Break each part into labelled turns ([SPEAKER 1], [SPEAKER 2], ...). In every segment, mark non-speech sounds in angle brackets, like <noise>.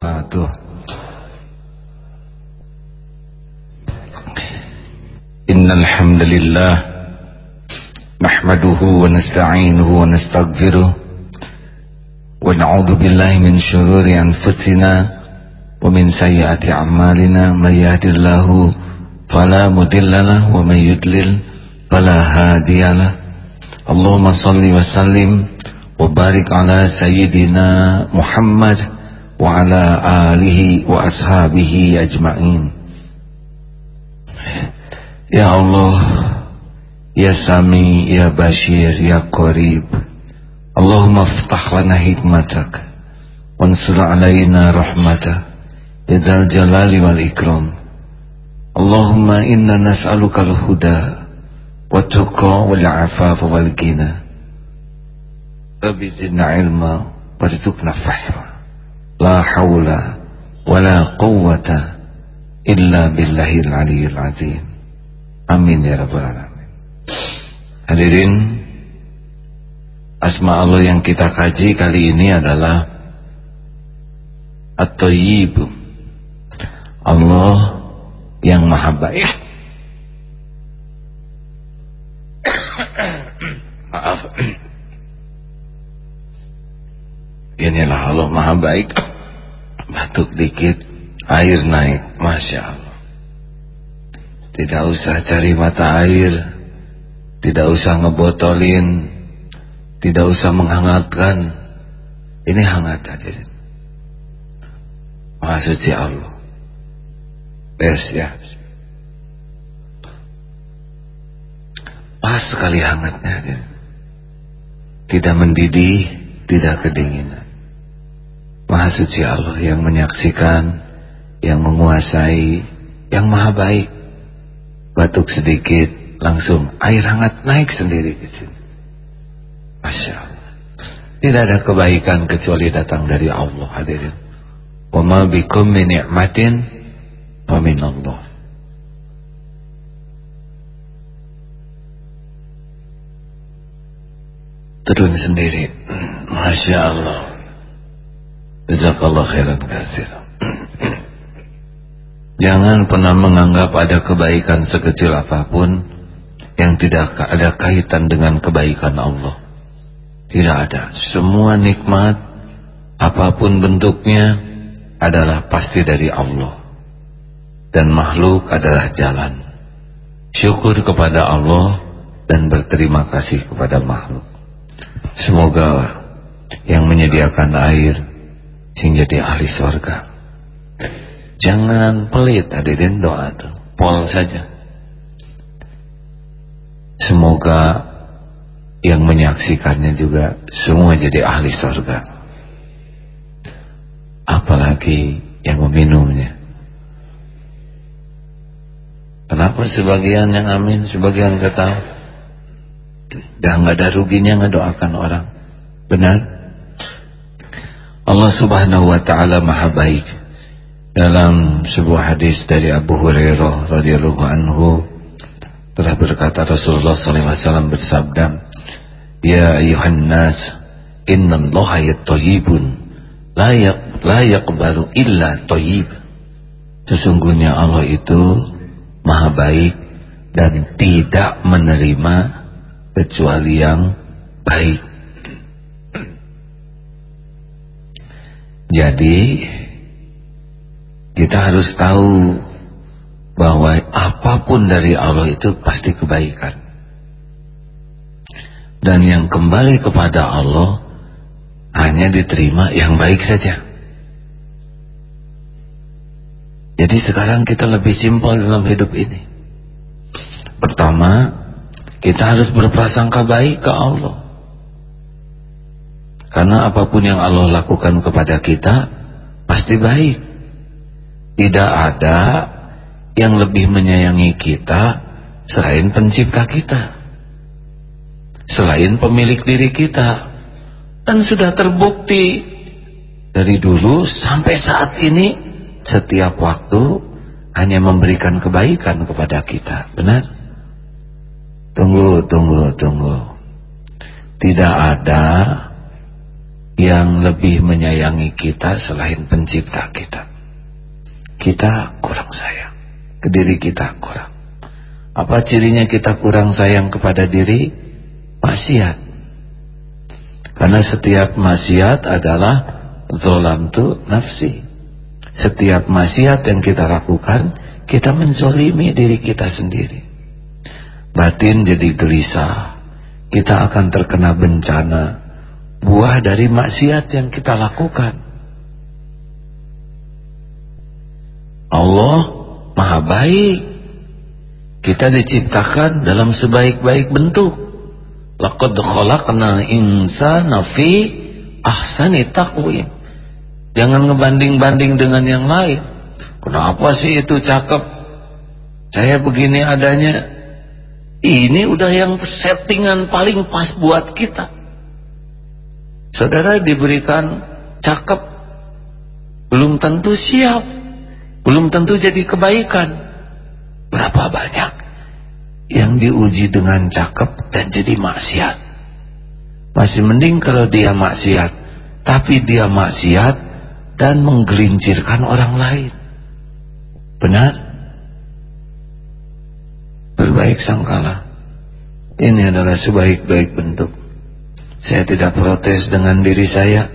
[SPEAKER 1] wabarakatuh Innal hamdalillah nahmaduhu wa nasta'inuhu wa nastaghfiruh wa na'udzu billahi min shururi anfusina wa min sayyiati a'malina may yahdihillahu fala mudhillalah wa may yudlil fala hadiyalah Allahumma salli wa sallim wa barik ala sayyidina Muhammad wa ala alihi wa ashabihi ajma'in Ya Allah Ya Sami Ya Bashir Ya Qarib Allahumma ftah lana hikmatak Wansur alaina rahmatak Ya Zal Jalali wal Ikram Allahumma inna nas'aluka al-huda Wa tuqa wal afafa wal Hawla Wa la quwwata Illa billahil aliyil azim. Amin ya Rabbal Alamin. Hadirin Asma Allah yang kita kaji kali ini adalah At-Tayyib. Allah yang maha baik. <coughs> Maaf. <coughs> Inilah Allah maha baik Batuk dikit Air naik. Masya Allah. Tidak usah cari mata air. Tidak usah ngebotolin. Tidak usah menghangatkan. Ini hangat hadirin. Maha suci Allah. Bes ya. Pas sekali hangatnya hadirin. Tidak mendidih Tidak kedinginan Maha suci Allah yang menyaksikan Yang menguasai Yang maha baik batuk sedikit langsung air hangat naik sendiri ke sini. Masya Allah. Tidak ada kebaikan kecuali datang dari Allah hadirin. Wa bikum min ni'matin fa min Allah. Turun sendiri. <clears throat> Masya Allah. Jazakallah khairan kasir. <clears throat> Jangan pernah menganggap ada kebaikan sekecil apa pun yang tidak ada kaitan dengan kebaikan Allah. Tidak ada. Semua nikmat apa pun bentuknya adalah pasti dari Allah. Dan makhluk adalah jalan. Syukur kepada Allah dan berterima kasih kepada makhluk. Semoga yang menyediakan air sehingga dia ahli surga Jangan pelit hadirin doa itu. Pol saja. Semoga yang menyaksikannya juga semua jadi ahli surga. Apalagi yang meminumnya. Kenapa sebagian yang amin, sebagian kata Dah nggak ada ruginya ngedoakan orang. Benar? Allah Subhanahu wa taala Maha baik. Dalam sebuah hadis dari Abu Hurairah radhiyallahu anhu telah berkata Rasulullah wasallam bersabda Ya ayuhan nas innallaha yattayyibun la yaq la yaqbalu illa thayyib Sesungguhnya Allah itu maha baik dan tidak menerima kecuali yang baik Jadi kita harus tahu bahwa apa pun dari Allah itu pasti kebaikan. Dan yang kembali kepada Allah hanya diterima yang baik saja. Jadi sekarang kita lebih simpel dalam hidup ini. Pertama, kita harus berprasangka baik ke Allah. Karena apa pun yang Allah lakukan kepada kita pasti baik. Tidak ada yang lebih menyayangi kita selain pencipta kita. Selain pemilik diri kita. Dan sudah terbukti dari dulu sampai saat ini setiap waktu hanya memberikan kebaikan kepada kita. Benar? Tunggu, tunggu, tunggu. Tidak ada yang lebih menyayangi kita selain pencipta kita. Kita kurang sayang. Ke diri kita kurang. Apa cirinya kita kurang sayang kepada diri? Maksiat. Karena setiap maksiat adalah zolam tu nafsi. Setiap maksiat yang kita lakukan, kita menzolimi diri kita sendiri. Batin jadi gelisah. Kita akan terkena bencana buah dari maksiat yang kita lakukan. Allah maha baik. Kita diciptakan dalam sebaik-baik bentuk. Laqad khalaqnal insana fi ahsani taqwim. Jangan ngebanding-banding dengan yang lain. Kenapa sih itu cakep? Saya begini adanya. Ini udah yang settingan paling pas buat kita. Saudara diberikan cakep belum tentu siap, belum tentu jadi kebaikan. Berapa banyak yang diuji dengan cakep dan jadi maksiat? Masih mending kalau dia maksiat, tapi dia maksiat dan menggelincirkan orang lain. Benar? Berbaik sangkala. Ini adalah sebaik-baik bentuk saya tidak protes dengan diri saya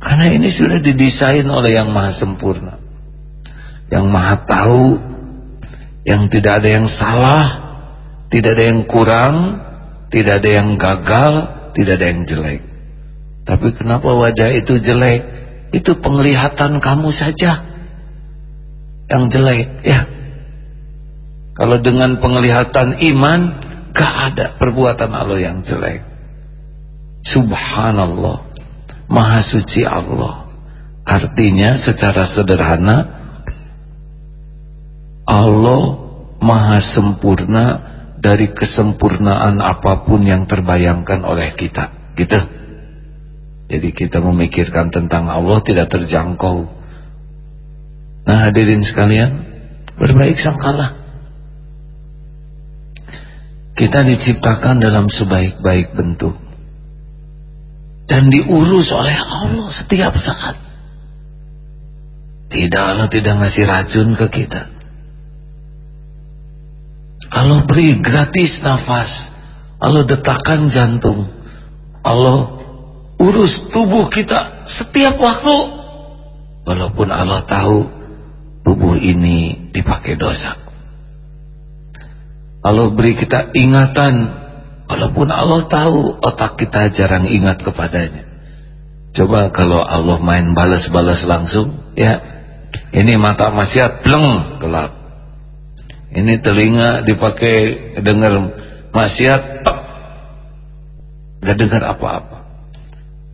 [SPEAKER 1] karena ini sudah didesain oleh yang maha sempurna. Yang maha tahu yang tidak ada yang salah tidak ada yang kurang tidak ada yang gagal tidak ada yang jelek. Tapi kenapa wajah itu jelek? Itu penglihatan kamu saja yang jelek ya. Kalau dengan penglihatan iman gak ada perbuatan Allah yang jelek Subhanallah. Maha suci Allah. Artinya secara sederhana Allah Maha sempurna Dari kesempurnaan apa pun yang terbayangkan oleh kita. Gitu. Jadi kita memikirkan tentang Allah tidak terjangkau. Nah hadirin sekalian Berbaik sangkalah Kita diciptakan dalam sebaik-baik bentuk dan diurus oleh Allah setiap saat. Tidak Allah tidak ngasih racun ke kita. Allah beri gratis nafas. Allah detakkan jantung. Allah urus tubuh kita setiap waktu. Walaupun Allah tahu tubuh ini dipakai dosa. Allah beri kita ingatan Walaupun Allah tahu otak kita jarang ingat kepadanya. Coba kalau Allah main balas-balas langsung, ya. Ini mata maksiat bleng gelap. Ini telinga dipakai dengar maksiat Gak dengar apa-apa.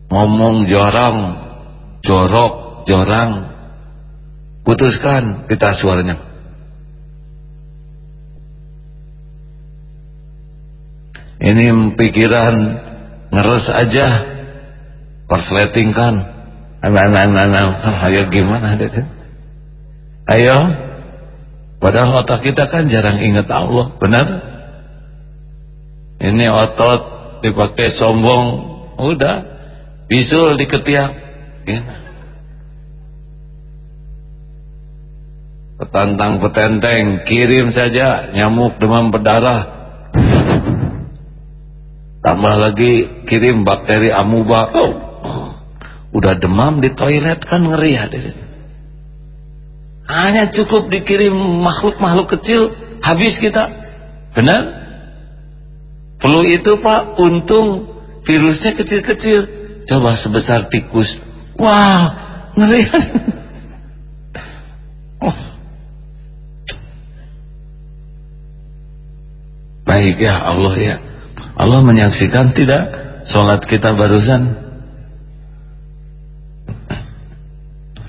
[SPEAKER 1] Ngomong jorong, jorok, jorang. Putuskan kita suaranya. Ini pikiran ngeres aja. Persleting kan ayo gimana deh ayo. Padahal otak kita kan jarang ingat Allah benar? Ini otot dipakai sombong udah. Bisul di ketiak. Gitu. petantang petenteng kirim saja nyamuk demam berdarah tambah lagi kirim bakteri amuba oh, udah demam di toilet kan ngeri ya hanya cukup dikirim makhluk-makhluk kecil habis kita. Benar? Flu itu pak untung virusnya kecil-kecil. Coba sebesar tikus. Wah ngeri. <laughs> Oh. baik ya Allah ya Allah menyaksikan tidak sholat kita barusan?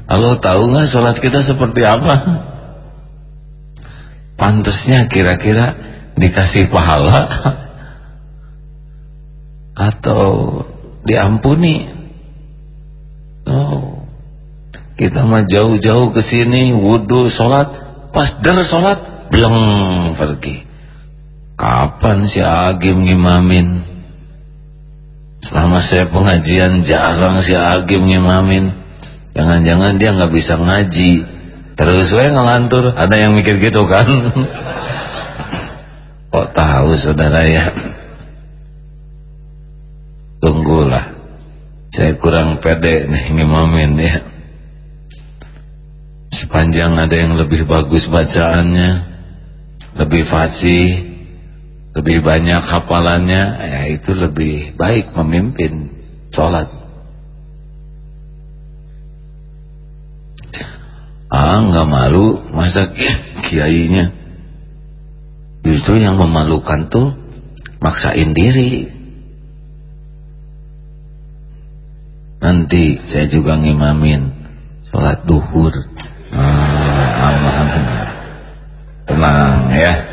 [SPEAKER 1] Allah tahu nggak sholat kita seperti apa? Pantasnya kira-kira dikasih pahala? Atau diampuni? Oh kita mah jauh-jauh ke sini wudhu sholat. Pas der sholat belum pergi Kapan si Agim ngimamin? selama saya pengajian jarang si Agim ngimamin. Jangan-jangan dia nggak bisa ngaji. Terus saya ngelantur ada yang mikir gitu kan? <laughs> Kok tahu saudara ya? Tunggulah. Saya kurang pede nih ngimamin ya. Sepanjang ada yang lebih bagus bacaannya lebih fasih lebih banyak hafalannya ya itu lebih baik memimpin sholat. Ah nggak malu masa kiainya? Justru yang memalukan tuh maksain diri. Nanti saya juga ngimamin sholat duhur. Ah, tenang ya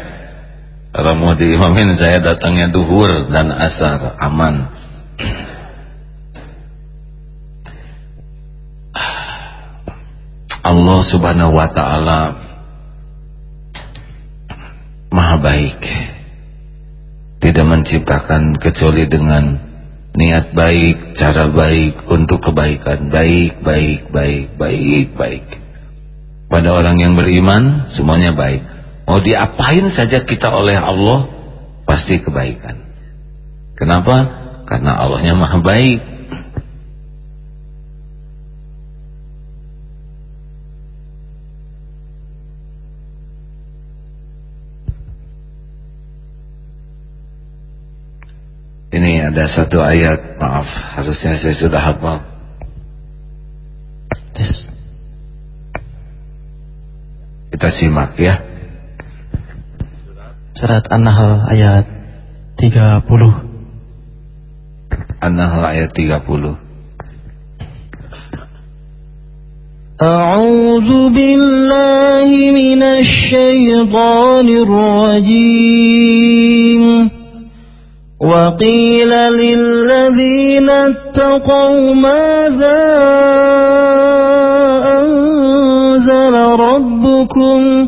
[SPEAKER 1] kalau mau diimamin saya datangnya duhur dan asar aman. Allah subhanahu wa ta'ala maha baik. Tidak menciptakan kecuali dengan niat baik, cara baik untuk kebaikan. Baik, baik, baik, baik, baik. Pada orang yang beriman semuanya baik Mau diapain saja kita oleh Allah pasti kebaikan. Kenapa? Karena Allahnya maha baik. Ini ada satu ayat, maaf, harusnya saya sudah hafal. Kita simak ya.
[SPEAKER 2] Surat An-Nahl ayat 30.
[SPEAKER 1] An-Nahl ayat 30.
[SPEAKER 2] أعوذ بالله من الشيطان الرجيم وقيل للذين اتقوا ماذا أنزل ربكم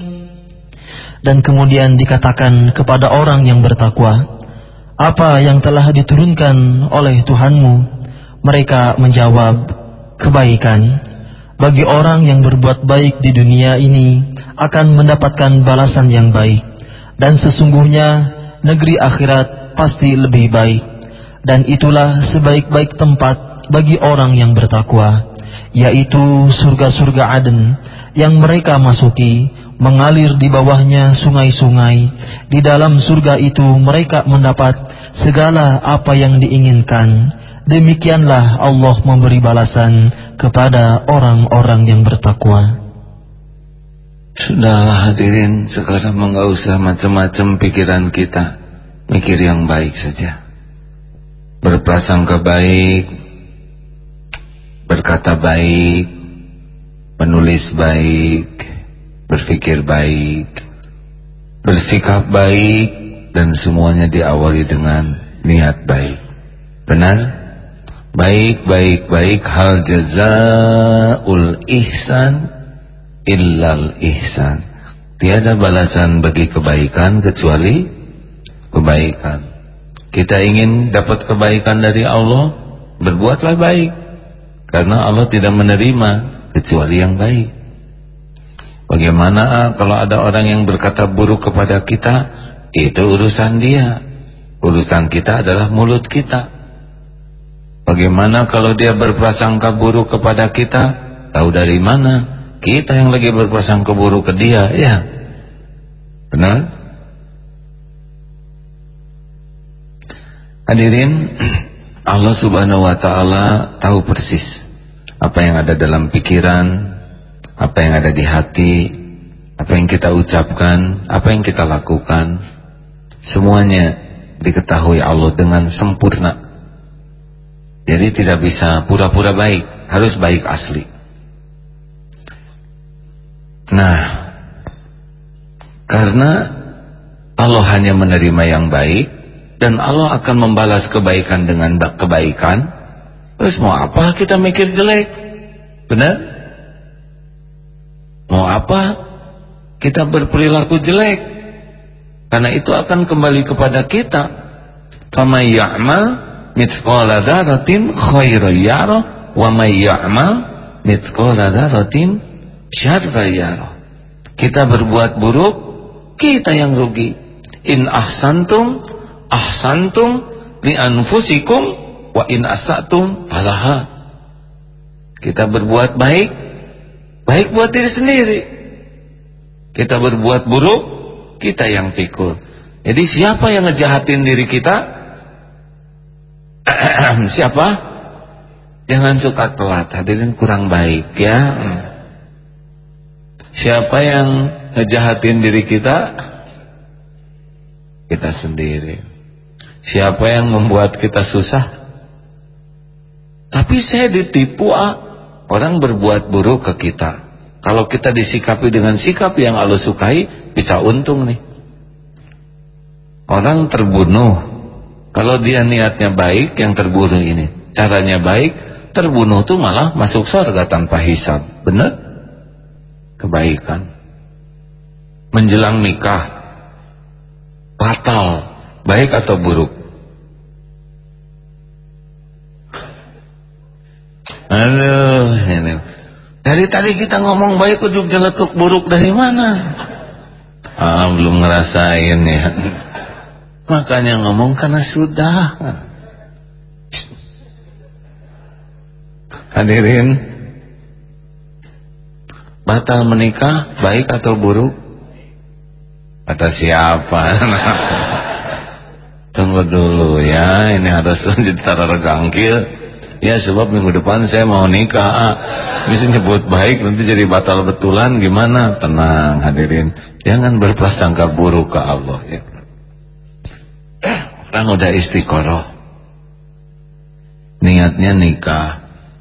[SPEAKER 2] Dan kemudian dikatakan kepada orang yang bertakwa, apa yang telah diturunkan oleh Tuhanmu? Mereka menjawab, kebaikan. Bagi orang yang berbuat baik di dunia ini akan mendapatkan balasan yang baik. Dan sesungguhnya negeri akhirat pasti lebih baik. Dan itulah sebaik-baik tempat bagi orang yang bertakwa, yaitu surga-surga Aden yang mereka masuki mengalir di bawahnya sungai-sungai. Di dalam surga itu mereka mendapat segala apa yang diinginkan. Demikianlah Allah memberi balasan kepada orang-orang yang bertakwa.
[SPEAKER 1] Sudahlah hadirin, sekarang enggak usah macam-macam pikiran kita. Mikir yang baik saja. Berprasangka baik, berkata baik, menulis baik, berpikir baik, bersikap baik, dan semuanya diawali dengan niat baik. Benar? Baik, baik, baik. Hal jazaul ihsan illal ihsan. Tiada balasan bagi kebaikan kecuali kebaikan. Kita ingin dapat kebaikan dari Allah, berbuatlah baik. Karena Allah tidak menerima kecuali yang baik. Bagaimana kalau ada orang yang berkata buruk kepada kita? Itu urusan dia. Urusan kita adalah mulut kita. Bagaimana kalau dia berprasangka buruk kepada kita? Tahu dari mana? Kita yang lagi berprasangka buruk ke dia Ya. Benar? Hadirin, <clears throat> Allah Subhanahu wa taala tahu persis apa yang ada dalam pikiran, apa yang ada di hati, apa yang kita ucapkan, apa yang kita lakukan. Semuanya diketahui Allah dengan sempurna. Jadi tidak bisa pura-pura baik, harus baik asli. Nah, karena Allah hanya menerima yang baik dan Allah akan membalas kebaikan dengan kebaikan. Terus mau apa kita mikir jelek? Benar? Mau apa kita berperilaku jelek? Karena itu akan kembali kepada kita. Kama ya'mal mithqala dzarratin khairan yara wa may ya'mal mithqala dzarratin syarran yara. Kita berbuat buruk, kita yang rugi. In ahsantum ahsantum li anfusikum wa in asatum falaha. Kita berbuat baik, baik buat diri sendiri. Kita berbuat buruk, kita yang pikul. Jadi siapa yang ngejahatin diri kita? <clears throat> siapa? Jangan suka telat, hadirin kurang baik ya. Siapa yang ngejahatin diri kita? Kita sendiri. Siapa yang membuat kita susah? Tapi saya ditipu ah. Orang berbuat buruk ke kita. Kalau kita disikapi dengan sikap yang Allah sukai, bisa untung nih. Orang terbunuh. Kalau dia niatnya baik, yang terbunuh ini. Caranya baik, terbunuh tuh malah masuk surga tanpa hisab. Benar? Kebaikan. Menjelang nikah. Batal. Baik atau buruk? Aduh, ini. Dari tadi kita ngomong baik ujuk jeletuk buruk dari mana? Ah, belum ngerasain ya. Makanya ngomong karena sudah. Hadirin, batal menikah baik atau buruk? Kata siapa? <laughs> Tunggu dulu ya, ini harus <laughs> ditara regangkil. Ya sebab minggu depan saya mau nikah. Ah, Bisa nyebut baik nanti jadi batal betulan gimana? Tenang hadirin. Jangan berprasangka buruk ke Allah ya. Orang udah istiqoroh. Niatnya nikah.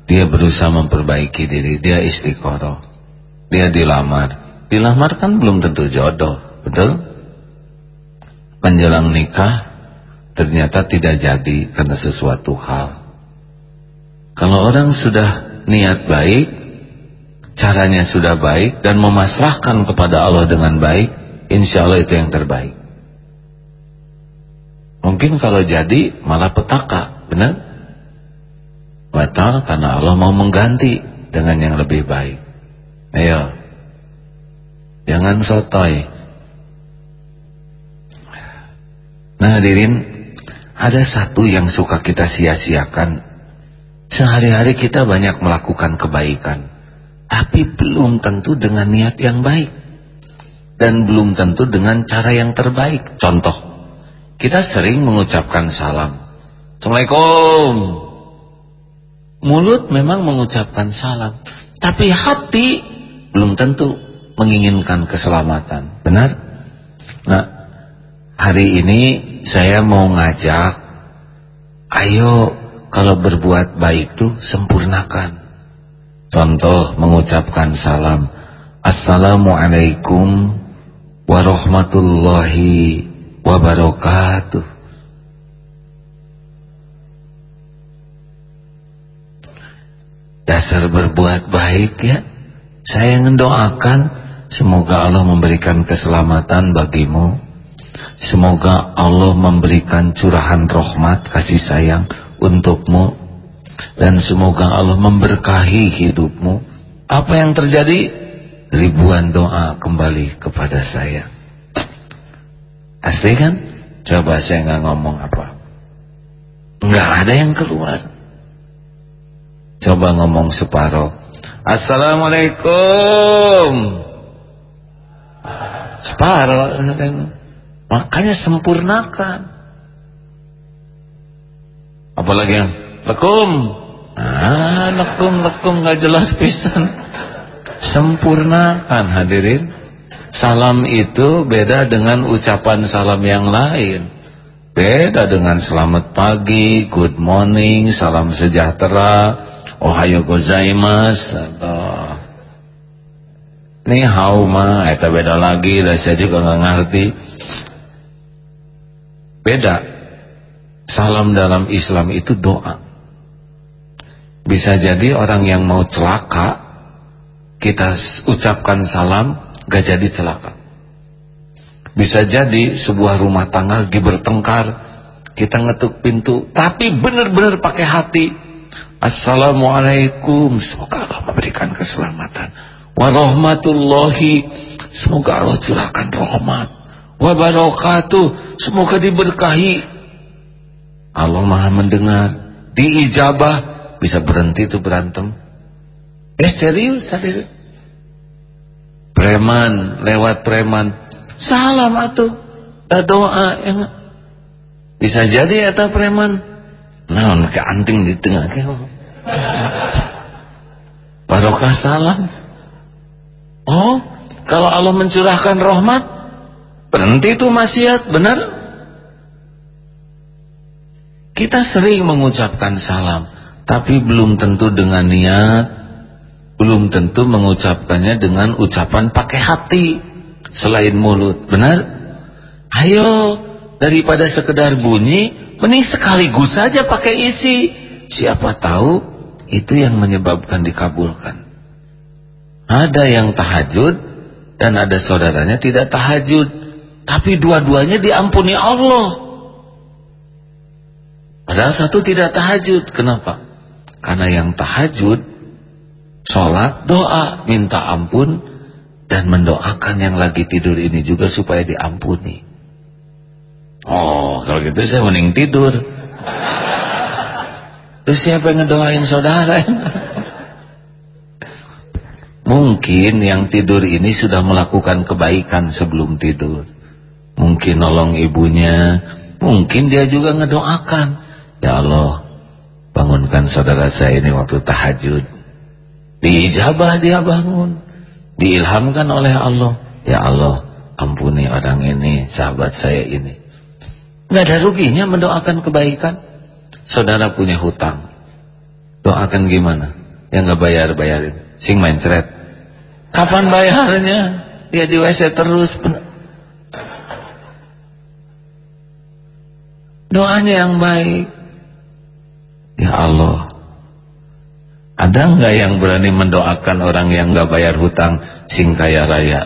[SPEAKER 1] Dia berusaha memperbaiki diri. Dia istiqoroh. Dia dilamar. Dilamar kan belum tentu jodoh Betul? Menjelang nikah Ternyata tidak jadi Karena sesuatu hal kalau orang sudah niat baik, caranya sudah baik dan memasrahkan kepada Allah dengan baik, insya Allah itu yang terbaik. Mungkin kalau jadi malah petaka, benar? Batal karena Allah mau mengganti dengan yang lebih baik. Ayo, jangan sotoy. Nah hadirin, ada satu yang suka kita sia-siakan Sehari-hari kita banyak melakukan kebaikan Tapi belum tentu dengan niat yang baik. Dan belum tentu dengan cara yang terbaik. Contoh Kita sering mengucapkan salam. Assalamualaikum. Mulut memang mengucapkan salam Tapi hati belum tentu menginginkan keselamatan. Benar? Nah hari ini saya mau ngajak Ayo kalau berbuat baik itu sempurnakan. Contoh mengucapkan salam. Assalamualaikum warahmatullahi wabarakatuh. Dasar berbuat baik ya. Saya mendoakan semoga Allah memberikan keselamatan bagimu. Semoga Allah memberikan curahan rahmat kasih sayang untukmu. Dan semoga Allah memberkahi hidupmu. Apa yang terjadi? Ribuan doa kembali kepada saya. Asli kan? Coba saya nggak ngomong apa. Nggak ada yang keluar. Coba ngomong separuh Assalamualaikum. Separuh makanya sempurnakan apalagi yang lekum. Ah lekum lekum nggak jelas pisan. Sempurnakan hadirin. Salam itu beda dengan ucapan salam yang lain. Beda dengan selamat pagi good morning salam sejahtera ohayo gozaimasu. Atau Ni hau mah eta beda lagi saya juga nggak ngerti. Beda. Salam dalam Islam itu doa. Bisa jadi orang yang mau celaka kita ucapkan salam gak jadi celaka. Bisa jadi sebuah rumah tangga lagi bertengkar kita ngetuk pintu tapi benar-benar pakai hati. Assalamualaikum, semoga Allah memberikan keselamatan warahmatullahi semoga Allah curahkan rahmat wabarakatuh semoga diberkahi Allah maha mendengar. Diijabah bisa berhenti itu berantem. Eh serius hadir preman lewat preman. Salam atuh. Doa ya bisa jadi eta preman. Nah ke anting di tengah <laughs> barokah salam. Oh, kalau Allah mencurahkan rahmat, berhenti itu maksiat, benar? Kita sering mengucapkan salam, tapi belum tentu dengan niat, belum tentu mengucapkannya dengan ucapan pakai hati selain mulut, benar? Ayo, daripada sekedar bunyi, mending sekaligus saja pakai isi. Siapa tahu itu yang menyebabkan dikabulkan. Ada yang tahajud dan ada saudaranya tidak tahajud. Tapi dua-duanya diampuni Allah. Padahal satu tidak tahajud. Kenapa? Karena yang tahajud, sholat, doa, minta ampun, dan mendoakan yang lagi tidur ini juga supaya diampuni. Oh, kalau gitu saya mending tidur. Terus siapa yang ngedoain saudara? Mungkin yang tidur ini sudah melakukan kebaikan sebelum tidur. Mungkin nolong ibunya, mungkin dia juga ngedoakan. Ya Allah, bangunkan saudara saya ini waktu tahajud. Diijabah dia bangun. Diilhamkan oleh Allah. Ya Allah, ampuni orang ini, sahabat saya ini. Nggak ada ruginya mendoakan kebaikan. Saudara punya hutang. Doakan gimana? Yang nggak bayar-bayarin. Sing main ceret Kapan bayarnya? Ya di WC terus. Doanya yang baik. Ya Allah. Ada nggak yang berani mendoakan orang yang nggak bayar hutang sing kaya raya?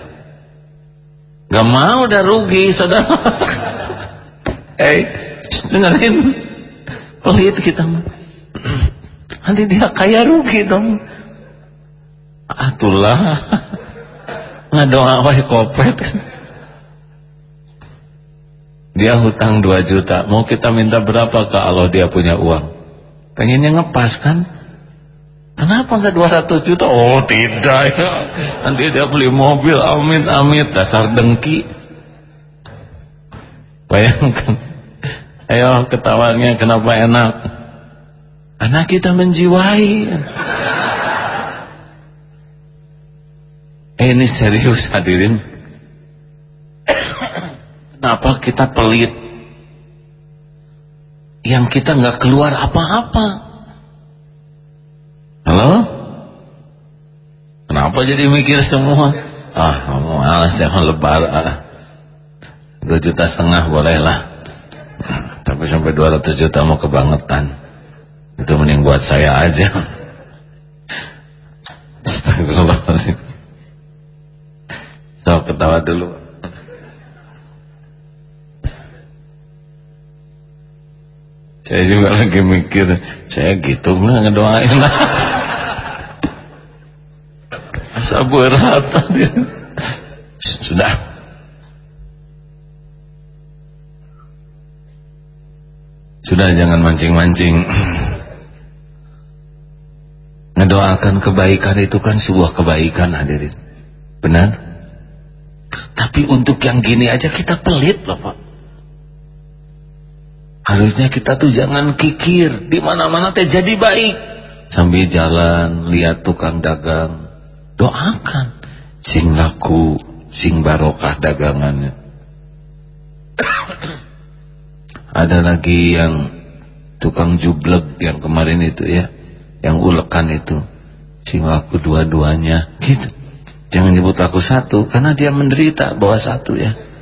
[SPEAKER 1] Gak mau udah rugi saudara. <laughs> Eh, dengerin. Pelit kita. <clears throat> Nanti dia kaya rugi dong. Atulah <laughs> ngadoa wae kopet. Dia hutang 2 juta, mau kita minta berapa ke Allah dia punya uang? Pengennya ngepas kan? Kenapa enggak 200 juta? Oh tidak ya. Nanti dia beli mobil, amit amit dasar dengki. Bayangkan. Ayo ketawanya kenapa enak? Anak kita menjiwai. Eh, ini serius hadirin. Kenapa kita pelit? Yang kita nggak keluar apa-apa. Halo? Kenapa jadi mikir semua? Ah, malas jangan lebar. Ah. 2 juta setengah boleh lah. Tapi sampai 200 juta mau kebangetan. Itu mending buat saya aja. <laughs> Astagfirullahaladzim. So ketawa dulu. Saya juga lagi mikir, saya gitu nggak ngedoain lah. Asa berat. Sudah. Sudah jangan mancing-mancing. Ngedoakan kebaikan itu kan sebuah kebaikan hadirin. Benar? Tapi untuk yang gini aja kita pelit loh Pak. Harusnya kita tuh jangan kikir. Di mana-mana teh jadi baik. Sambil jalan lihat tukang dagang. Doakan sing laku sing barokah dagangannya. <coughs> Ada lagi yang tukang jubleg yang kemarin itu ya. Yang ulekan itu. Sing laku dua-duanya. Gitu. Jangan nyebut laku satu karena dia menderita bawa satu ya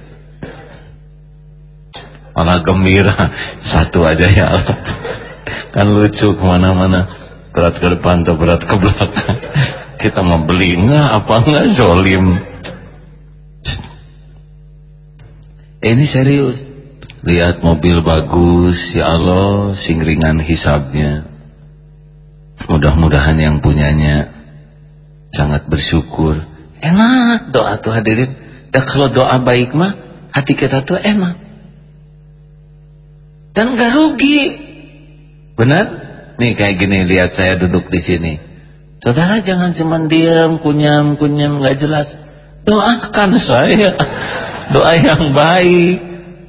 [SPEAKER 1] malah gembira. <laughs> Satu aja ya Allah. Kan lucu ke mana-mana. Berat ke depan atau berat ke belakang. <laughs> Kita mau beli enggak apa enggak zolim. Ini serius. Lihat mobil bagus ya Allah sing ringan hisabnya mudah-mudahan yang punyanya sangat bersyukur. Enak doa tuh hadirin. Dan kalau doa baik mah hati kita tuh enak dan gak rugi. Benar? Nih kayak gini lihat saya duduk di sini. Saudara jangan cuma diam kunyam kunyam gak jelas. Doakan saya. <laughs> Doa yang baik.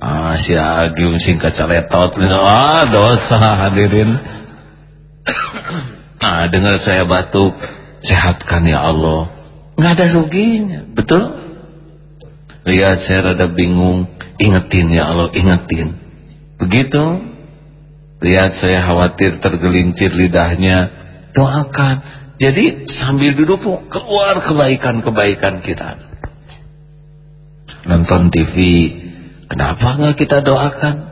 [SPEAKER 1] Ah si Agium singkat caletot. Ah dosa hadirin. Nah <coughs> dengar saya batuk. Sehatkan ya Allah. Nggak ada ruginya betul? Lihat saya rada bingung. Ingetin ya Allah ingetin Begitu lihat saya khawatir tergelincir lidahnya, doakan. Jadi sambil duduk keluar kebaikan-kebaikan kita. Nonton TV, kenapa nggak kita doakan?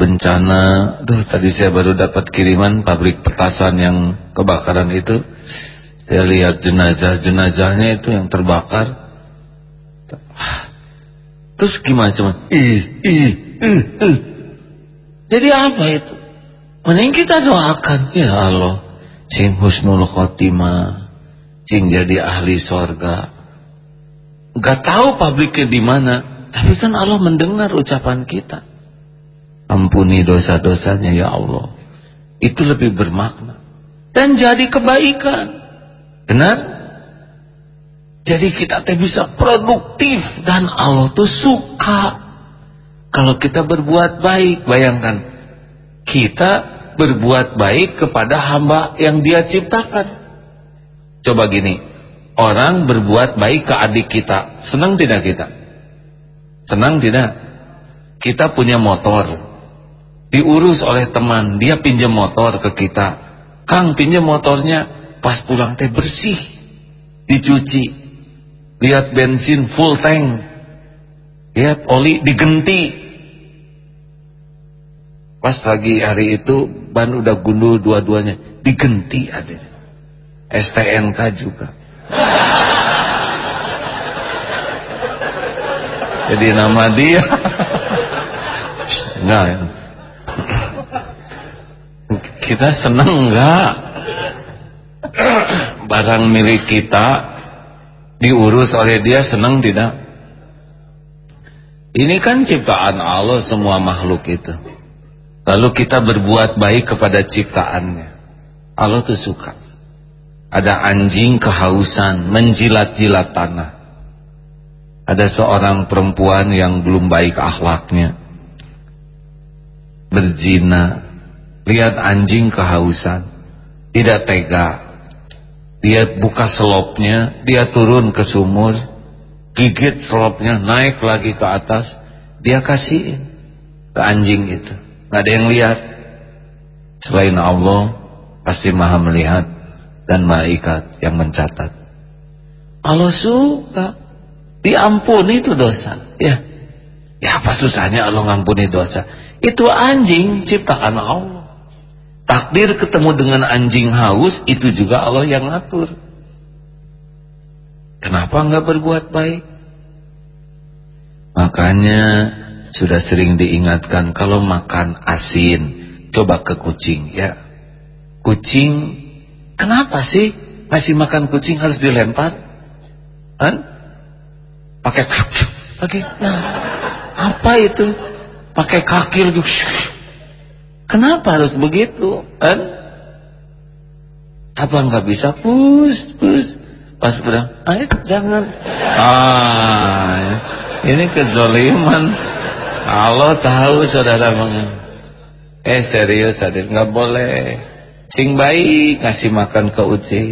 [SPEAKER 1] Bencana, duh tadi saya baru dapat kiriman pabrik petasan yang kebakaran itu. Saya lihat jenazah-jenazahnya itu yang terbakar. Terus gimana cuman, ih, ih, jadi apa itu? Mending kita doakan, ya Allah, sing husnul khotimah, sing jadi ahli sorga. Gak tahu pabriknya di mana, tapi kan Allah mendengar ucapan kita. Ampuni dosa-dosanya ya Allah. Itu lebih bermakna. Dan jadi kebaikan. Benar? Jadi kita teh bisa produktif dan Allah tuh suka kalau kita berbuat baik, bayangkan kita berbuat baik kepada hamba yang dia ciptakan. Coba gini, orang berbuat baik ke adik kita, senang tidak kita? Senang tidak? Kita punya motor, diurus oleh teman, dia pinjam motor ke kita. Kang pinjam motornya, pas pulang teh bersih, dicuci, lihat bensin full tank, lihat oli digenti, Pas lagi hari itu ban udah gundul dua-duanya, digenti ada. STNK juga. <laughs> Jadi nama dia enggak ya. Kita senang enggak barang milik kita diurus oleh dia senang tidak? Ini kan ciptaan Allah semua makhluk itu. Lalu kita berbuat baik kepada ciptaannya. Allah tuh suka. Ada anjing kehausan menjilat-jilat tanah. Ada seorang perempuan yang belum baik akhlaknya. Berzina. Lihat anjing kehausan. Tidak tega. Dia buka selopnya, dia turun ke sumur, gigit selopnya, naik lagi ke atas, dia kasihin ke anjing itu. Gak ada yang lihat. Selain Allah Pasti maha melihat Dan malaikat yang mencatat. Allah suka Diampuni itu dosa Ya. Ya apa susahnya Allah ngampuni dosa? Itu anjing ciptakan Allah. Takdir ketemu dengan anjing haus Itu juga Allah yang ngatur. Kenapa nggak berbuat baik? Makanya sudah sering diingatkan kalau makan asin coba ke kucing ya. Kucing kenapa sih masih makan kucing harus dilempar? Kan pakai pakai nah apa itu? Pakai kaki lagi. Kenapa harus begitu? Kan apa nggak bisa? Pus pus. Pas bilang ayo jangan. Ah ini kezoliman Allah tahu saudara mengen. Eh serius hadir nggak boleh. Sing baik ngasih makan ke Uci.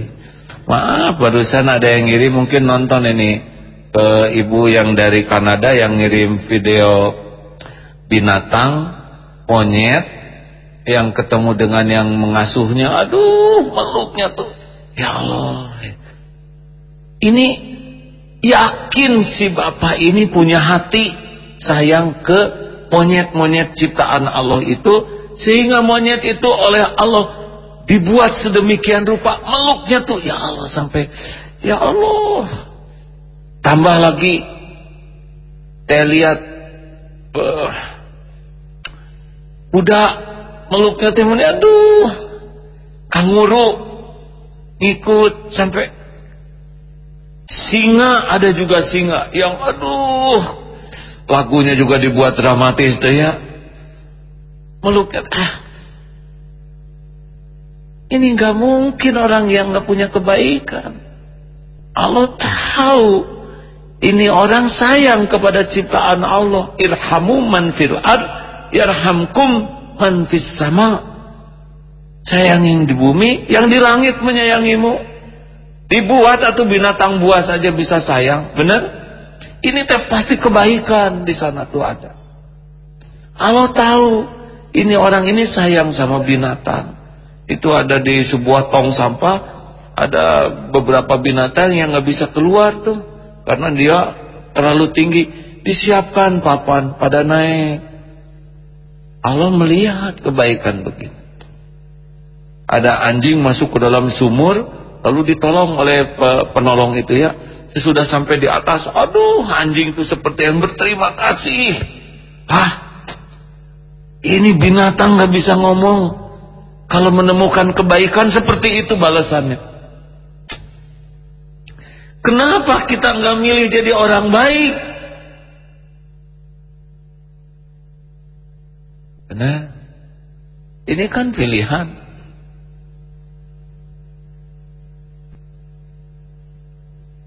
[SPEAKER 1] Maaf barusan ada yang ngirim mungkin nonton ini ke ibu yang dari Kanada yang ngirim video binatang monyet yang ketemu dengan yang mengasuhnya. Aduh meluknya tuh. Ya Allah. Ini yakin si bapak ini punya hati sayang ke monyet-monyet ciptaan Allah itu sehingga monyet itu oleh Allah dibuat sedemikian rupa meluknya tuh ya Allah sampai ya Allah. Tambah lagi saya lihat uh, udah meluknya teh aduh kanguru ikut sampai singa ada juga singa yang aduh lagunya juga dibuat dramatis tuh ya. Meluknya ah ini nggak mungkin orang yang nggak punya kebaikan. Allah tahu ini orang sayang kepada ciptaan Allah. Irhamu man fil ard yarhamkum man sama. Sayang yang di bumi yang di langit menyayangimu. Dibuat atau binatang buas saja bisa sayang benar ini teh pasti kebaikan di sana tuh ada. Allah tahu ini orang ini sayang sama binatang. Itu ada di sebuah tong sampah, ada beberapa binatang yang nggak bisa keluar tuh karena dia terlalu tinggi. Disiapkan papan pada naik. Allah melihat kebaikan begitu. Ada anjing masuk ke dalam sumur lalu ditolong oleh penolong itu ya sudah sampai di atas, aduh anjing itu seperti yang berterima kasih. Hah? Ini binatang gak bisa ngomong. Kalau menemukan kebaikan seperti itu balasannya. Kenapa kita nggak milih jadi orang baik? Benar? Ini kan pilihan.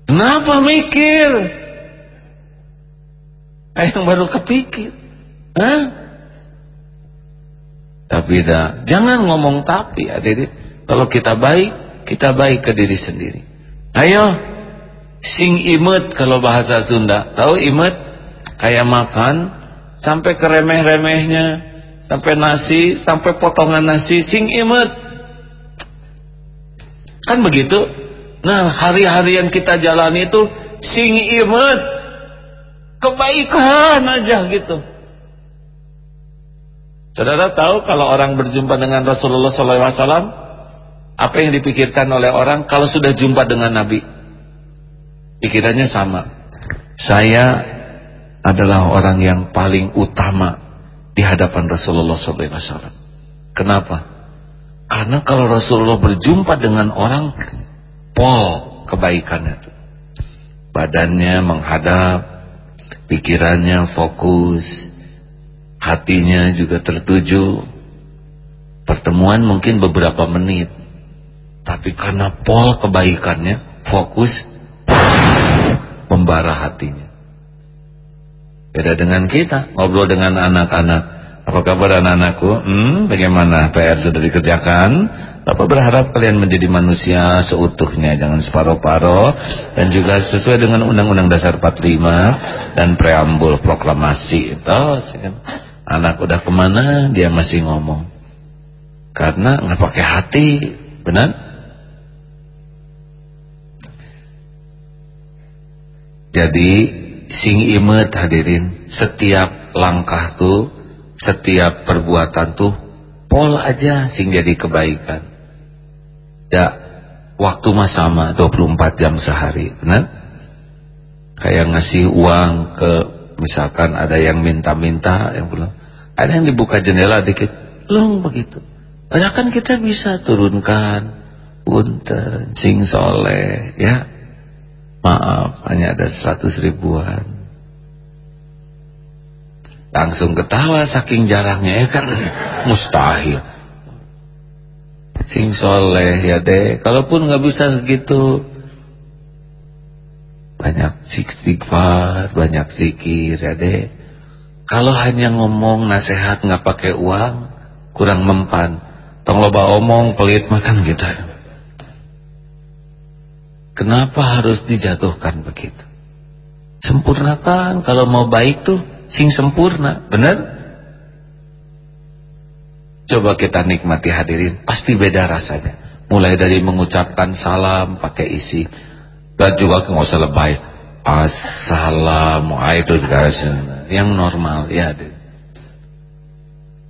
[SPEAKER 1] Kenapa mikir? Yang baru kepikir. Hah? Tapi dah, jangan ngomong tapi adik Kalau kita baik, kita baik ke diri sendiri. Ayo, sing imut kalau bahasa Sunda. Tahu imut? Kayak makan, sampai ke remeh-remehnya, sampai nasi, sampai potongan nasi, sing imut. Kan begitu? Nah hari-hari yang kita jalani itu sing imet kebaikan aja gitu. Saudara tahu kalau orang berjumpa dengan Rasulullah SAW apa yang dipikirkan oleh orang kalau sudah jumpa dengan Nabi? Pikirannya sama. Saya adalah orang yang paling utama di hadapan Rasulullah SAW. Kenapa? Karena kalau Rasulullah berjumpa dengan orang pol kebaikannya tuh. Badannya menghadap, pikirannya fokus, hatinya juga tertuju. Pertemuan mungkin beberapa menit, tapi karena pol kebaikannya, fokus, membara hatinya. Beda dengan kita, ngobrol dengan anak-anak. Apa kabar anak-anakku? Hmm, bagaimana PR sudah dikerjakan? Bapak berharap kalian menjadi manusia seutuhnya, jangan separuh-paruh dan juga sesuai dengan Undang-Undang Dasar 45 dan preambul proklamasi. Itu anak udah ke mana dia masih ngomong karena nggak pakai hati, benar? Jadi sing imet hadirin, setiap langkah tuh, setiap perbuatan tuh pol aja sing jadi kebaikan. Ya waktu mah sama 24 jam sehari benar kayak ngasih uang ke misalkan ada yang minta-minta yang belum ada yang dibuka jendela dikit long begitu. Padahal kan kita bisa turunkan punten sing soleh ya. Maaf hanya ada 100 ribuan langsung ketawa saking jarangnya ya kan? Mustahil. Sing soleh ya deh kalaupun nggak bisa segitu banyak istighfar banyak zikir ya deh kalau hanya ngomong nasihat nggak pakai uang kurang mempan. Tong loba omong pelit makan gitu. Kenapa harus dijatuhkan begitu? Sempurnakan kalau mau baik tuh sing sempurna bener? Coba kita nikmati hadirin pasti beda rasanya. Mulai dari mengucapkan salam pakai isi. Dan juga nggak usah lebay. Assalamualaikum yang normal ya hadirin.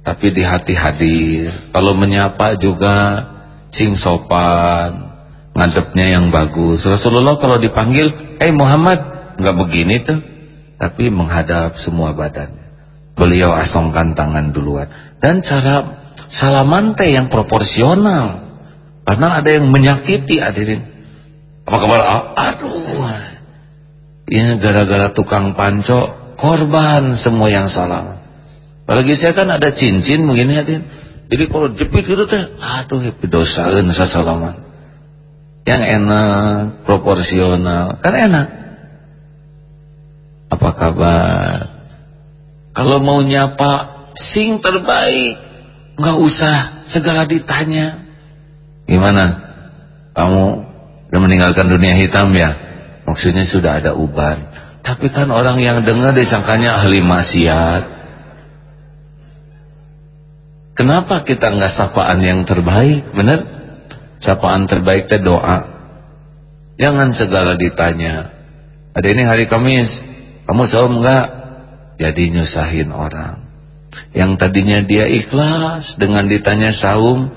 [SPEAKER 1] Tapi di hati hadir. Kalau menyapa juga sing sopan ngadepnya yang bagus. Rasulullah kalau dipanggil eh hey Muhammad nggak begini tuh tapi menghadap semua badan. Beliau asongkan tangan duluan. Dan cara salaman teh yang proporsional. Karena ada yang menyakiti hadirin. Apa kabar? Aduh. Ini gara-gara tukang panco korban semua yang salah. Apalagi saya kan ada cincin begini hadirin. Jadi kalau jepit gitu teh, aduh dosaan sasalaman. Yang enak, proporsional, kan enak. Apa kabar? Kalau mau nyapa, sing terbaik, nggak usah segala ditanya. Gimana? Kamu udah meninggalkan dunia hitam ya? Maksudnya sudah ada uban. Tapi kan orang yang dengar disangkanya ahli maksiat Kenapa kita nggak sapaan yang terbaik? Benar? Sapaan terbaik itu doa. Jangan segala ditanya. Ada ini hari Kamis, kamu saum nggak? Jadi nyusahin orang. Yang tadinya dia ikhlas dengan ditanya saum,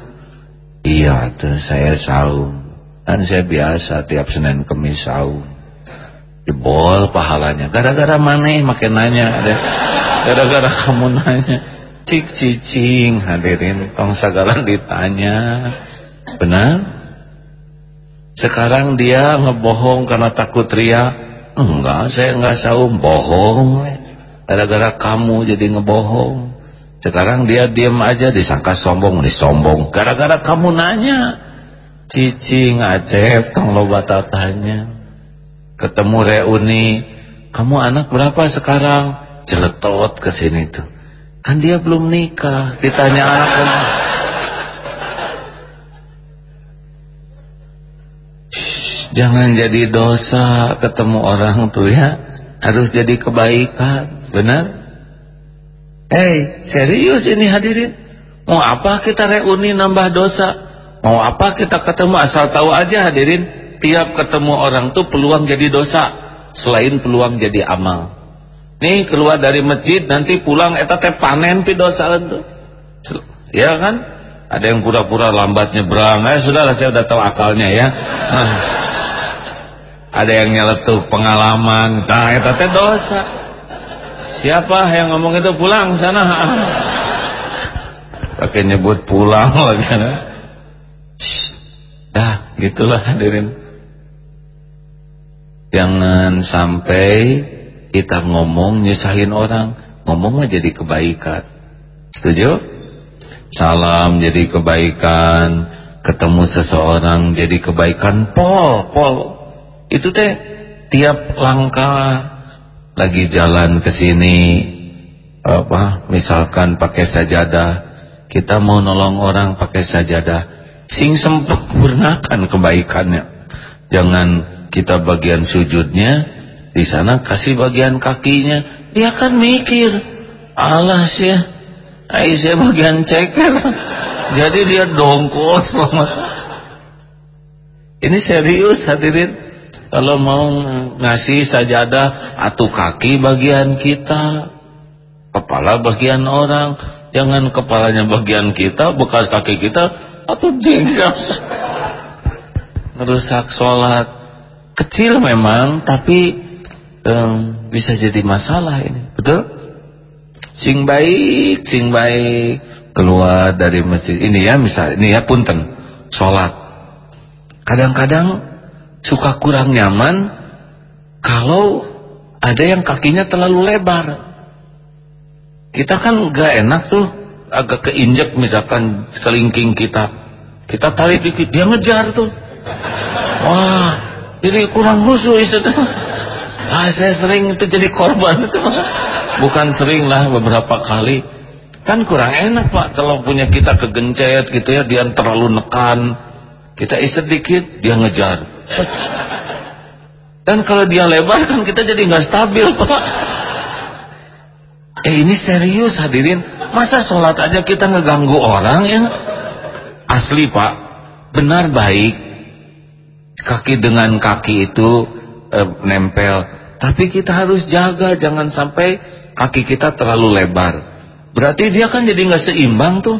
[SPEAKER 1] iya tuh saya saum. Dan saya biasa tiap Senin Kamis saum. Jebol pahalanya. Gara-gara mana makin nanya. Gara-gara kamu nanya cik cicing hadirin tong sagalan ditanya benar sekarang dia ngebohong karena takut ria enggak saya enggak saum bohong gara-gara kamu jadi ngebohong. Sekarang dia diam aja disangka sombong disombong. Gara-gara kamu nanya cicing acep tong lo batatanya ketemu reuni kamu anak berapa sekarang? Jeletot ke sini tuh. Kan dia belum nikah, ditanya anak Jangan jadi dosa ketemu orang tuh ya. Harus jadi kebaikan, benar? Hei, serius ini hadirin. Mau apa kita reuni nambah dosa? Mau apa kita ketemu asal tahu aja hadirin. Tiap ketemu orang tuh peluang jadi dosa. Selain peluang jadi amal. Nih keluar dari masjid nanti pulang eta teh panen pi dosa tuh. Ya kan? Ada yang pura-pura lambat nyebrang. Eh sudahlah saya udah tahu akalnya ya. Nah, ada yang nyeletuk pengalaman. Nah eta teh dosa. Siapa yang ngomong itu pulang sana? <laughs> Pakai nyebut pulang <laughs> lagi. Dah, gitulah hadirin. Jangan sampai kita ngomong nyusahin orang ngomong mah jadi kebaikan setuju? salam jadi kebaikan ketemu seseorang jadi kebaikan pol pol itu teh tiap langkah lagi jalan ke sini apa misalkan pakai sajadah kita mau nolong orang pakai sajadah. Sing sempurnakan kebaikannya. Jangan kita bagian sujudnya di sana kasih bagian kakinya. Dia kan mikir alas ya Aisyah bagian ceker. <laughs> Jadi dia dongkos. <laughs> Ini serius hadirin kalau mau ngasih sajadah atau kaki bagian kita. Kepala bagian orang. Jangan kepalanya bagian kita bekas kaki kita atau jengkas merusak sholat. Kecil memang tapi um, bisa jadi masalah ini. Betul? Sing baik sing baik. Keluar dari masjid. Ini ya misal ini ya punten. Sholat. Kadang-kadang suka kurang nyaman kalau ada yang kakinya terlalu lebar. Kita kan gak enak tuh agak keinjek misalkan kelingking kita. Kita tarik dikit dia ngejar tuh. Wah jadi kurang khusus itu ah saya sering itu jadi korban itu. Bukan sering lah beberapa kali. Kan kurang enak pak kalau punya kita kegencet gitu ya dia terlalu nekan. Kita isi sedikit dia ngejar <laughs> dan kalau dia lebar kan kita jadi nggak stabil pak. Eh ini serius hadirin. Masa sholat aja kita ngeganggu orang ya? Asli pak. Benar baik. Kaki dengan kaki itu eh, nempel. Tapi kita harus jaga jangan sampai kaki kita terlalu lebar. Berarti dia kan jadi nggak seimbang tuh.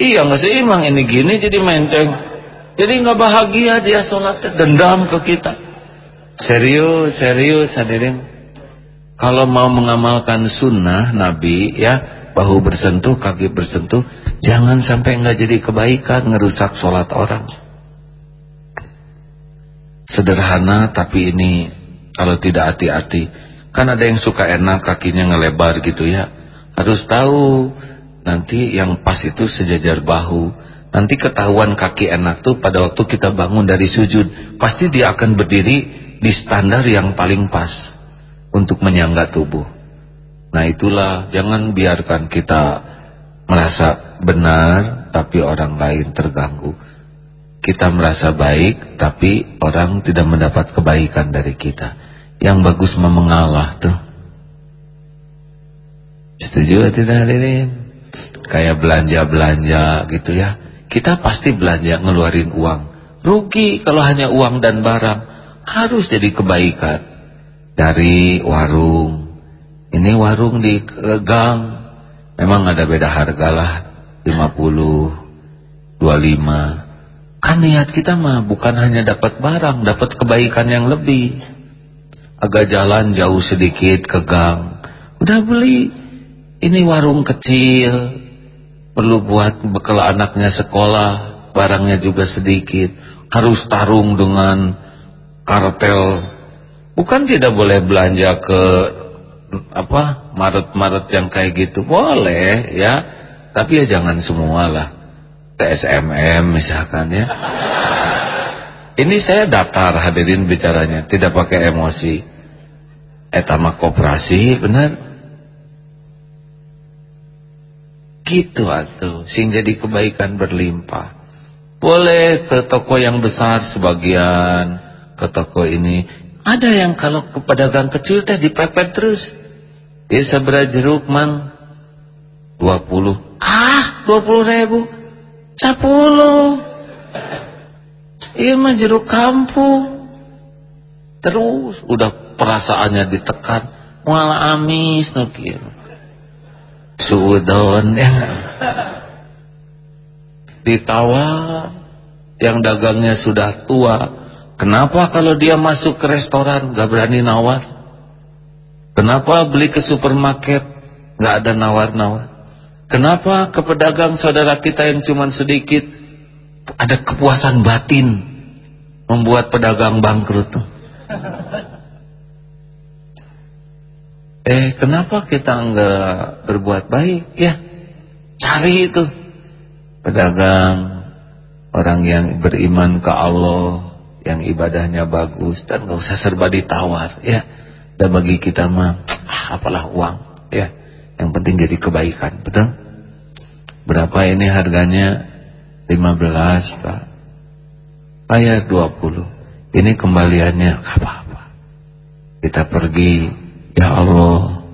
[SPEAKER 1] Iya nggak seimbang. Ini gini jadi menceng jadi nggak bahagia dia sholatnya dendam ke kita. Serius serius hadirin. Kalau mau mengamalkan sunnah Nabi ya bahu bersentuh kaki bersentuh jangan sampai nggak jadi kebaikan ngerusak sholat orang. Sederhana tapi ini kalau tidak hati-hati. Kan ada yang suka enak kakinya ngelebar gitu ya. Harus tahu nanti yang pas itu sejajar bahu nanti ketahuan kaki enak tuh pada waktu kita bangun dari sujud pasti dia akan berdiri di standar yang paling pas untuk menyangga tubuh. Nah itulah jangan biarkan kita merasa benar tapi orang lain terganggu. Kita merasa baik tapi orang tidak mendapat kebaikan dari kita. Yang bagus memengalah tuh. Setuju tidak hadirin? Kayak belanja-belanja gitu ya. Kita pasti belanja ngeluarin uang. Rugi kalau hanya uang dan barang. Harus jadi kebaikan. Dari warung. Ini warung di gang. Memang ada beda harga lah. 50 25 kan niat kita mah bukan hanya dapat barang dapat kebaikan yang lebih. Agak jalan jauh sedikit ke gang. Udah beli. Ini warung kecil perlu buat bekal anaknya sekolah barangnya juga sedikit harus tarung dengan kartel Bukan tidak boleh belanja ke apa Maret-Maret yang kayak gitu boleh ya, tapi ya jangan semua lah. TSMM misalkan ya. Ini saya datar hadirin bicaranya, tidak pakai emosi. Etama koperasi benar. Gitu atuh, sing jadi kebaikan berlimpah. Boleh ke toko yang besar sebagian, ke toko ini ada yang kalau ke pedagang kecil teh dipepet terus. Dia seberat jeruk mang 20. Ah, 20 ribu. 10. Iya mah jeruk kampung. Terus udah perasaannya ditekan. Malah amis nukir. Suudon ya. Ditawar yang dagangnya sudah tua Kenapa kalau dia masuk ke restoran gak berani nawar? Kenapa beli ke supermarket gak ada nawar-nawar? Kenapa ke pedagang saudara kita yang cuma sedikit ada kepuasan batin membuat pedagang bangkrut? Eh kenapa kita enggak berbuat baik? Ya cari itu. Pedagang orang yang beriman ke Allah yang ibadahnya bagus dan nggak usah serba ditawar ya. Dan bagi kita mah ah, apalah uang ya. Yang penting jadi kebaikan betul? Berapa ini harganya? 15 Pak. Bayar 20 ini kembaliannya apa-apa. Kita pergi ya Allah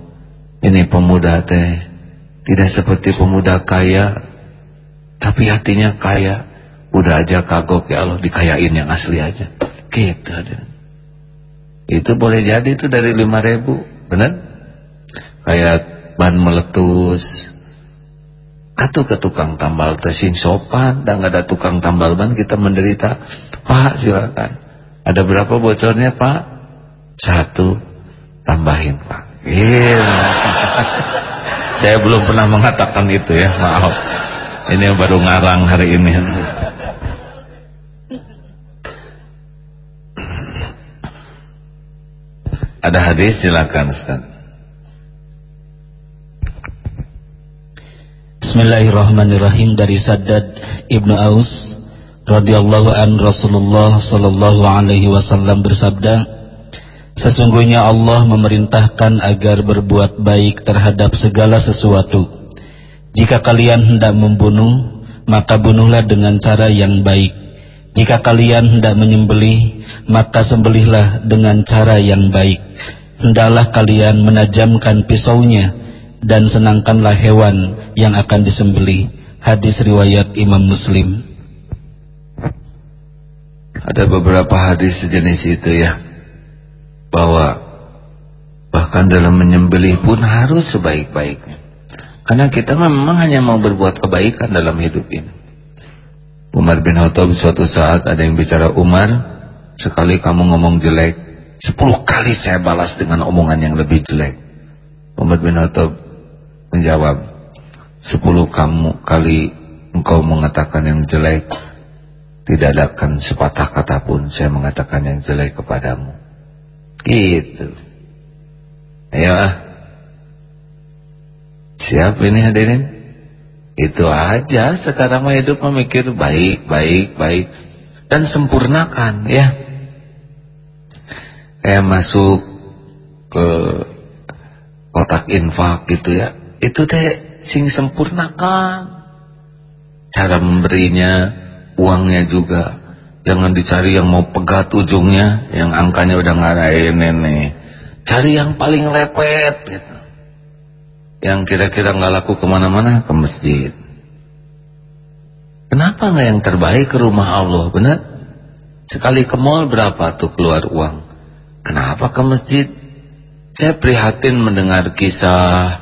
[SPEAKER 1] ini pemuda teh tidak seperti pemuda kaya tapi hatinya kaya Udah aja kagok ya Allah dikayain yang asli aja. Gitu ada. Itu boleh jadi itu dari lima ribu, benar? Kayak ban meletus. Atau ke tukang tambal tesing sopan dan ada tukang tambal ban kita menderita. Pak silakan. Ada berapa bocornya Pak? Satu. Tambahin Pak. Iya. <laughs> Saya belum pernah mengatakan itu ya, maaf. Ini baru ngarang hari ini. Ada hadis silakan Ustaz.
[SPEAKER 3] Bismillahirrahmanirrahim dari Saddad Ibnu Aus radhiyallahu an Rasulullah sallallahu alaihi wasallam bersabda Sesungguhnya Allah memerintahkan agar berbuat baik terhadap segala sesuatu. Jika kalian hendak membunuh, maka bunuhlah dengan cara yang baik. Jika kalian hendak menyembelih, maka sembelihlah dengan cara yang baik. Hendaklah kalian menajamkan pisaunya dan senangkanlah hewan yang akan disembelih. Hadis riwayat Imam Muslim.
[SPEAKER 1] Ada beberapa hadis sejenis itu ya bahwa bahkan dalam menyembelih pun harus sebaik-baiknya. Karena kita memang hanya mau berbuat kebaikan dalam hidup ini. Umar bin Khattab suatu saat ada yang bicara Umar, sekali kamu ngomong jelek, sepuluh kali saya balas dengan omongan yang lebih jelek. Umar bin Khattab menjawab, sepuluh kamu kali engkau mengatakan yang jelek, tidak ada akan sepatah kata pun saya mengatakan yang jelek kepadamu. Gitu. Ayo ah. Siap ini hadirin? Itu aja sekarang mah hidup memikir baik, baik, baik dan sempurnakan ya. Kayak masuk ke kotak infak gitu ya. Itu teh sing sempurnakan. Cara memberinya, uangnya juga Jangan dicari yang mau pegat ujungnya, yang angkanya udah ngarain nih. Cari yang paling lepet gitu. Yang kira-kira nggak laku ke mana-mana ke masjid. Kenapa nggak yang terbaik ke rumah Allah? Benar? Sekali ke mall berapa tuh keluar uang? Kenapa ke masjid? Saya prihatin mendengar kisah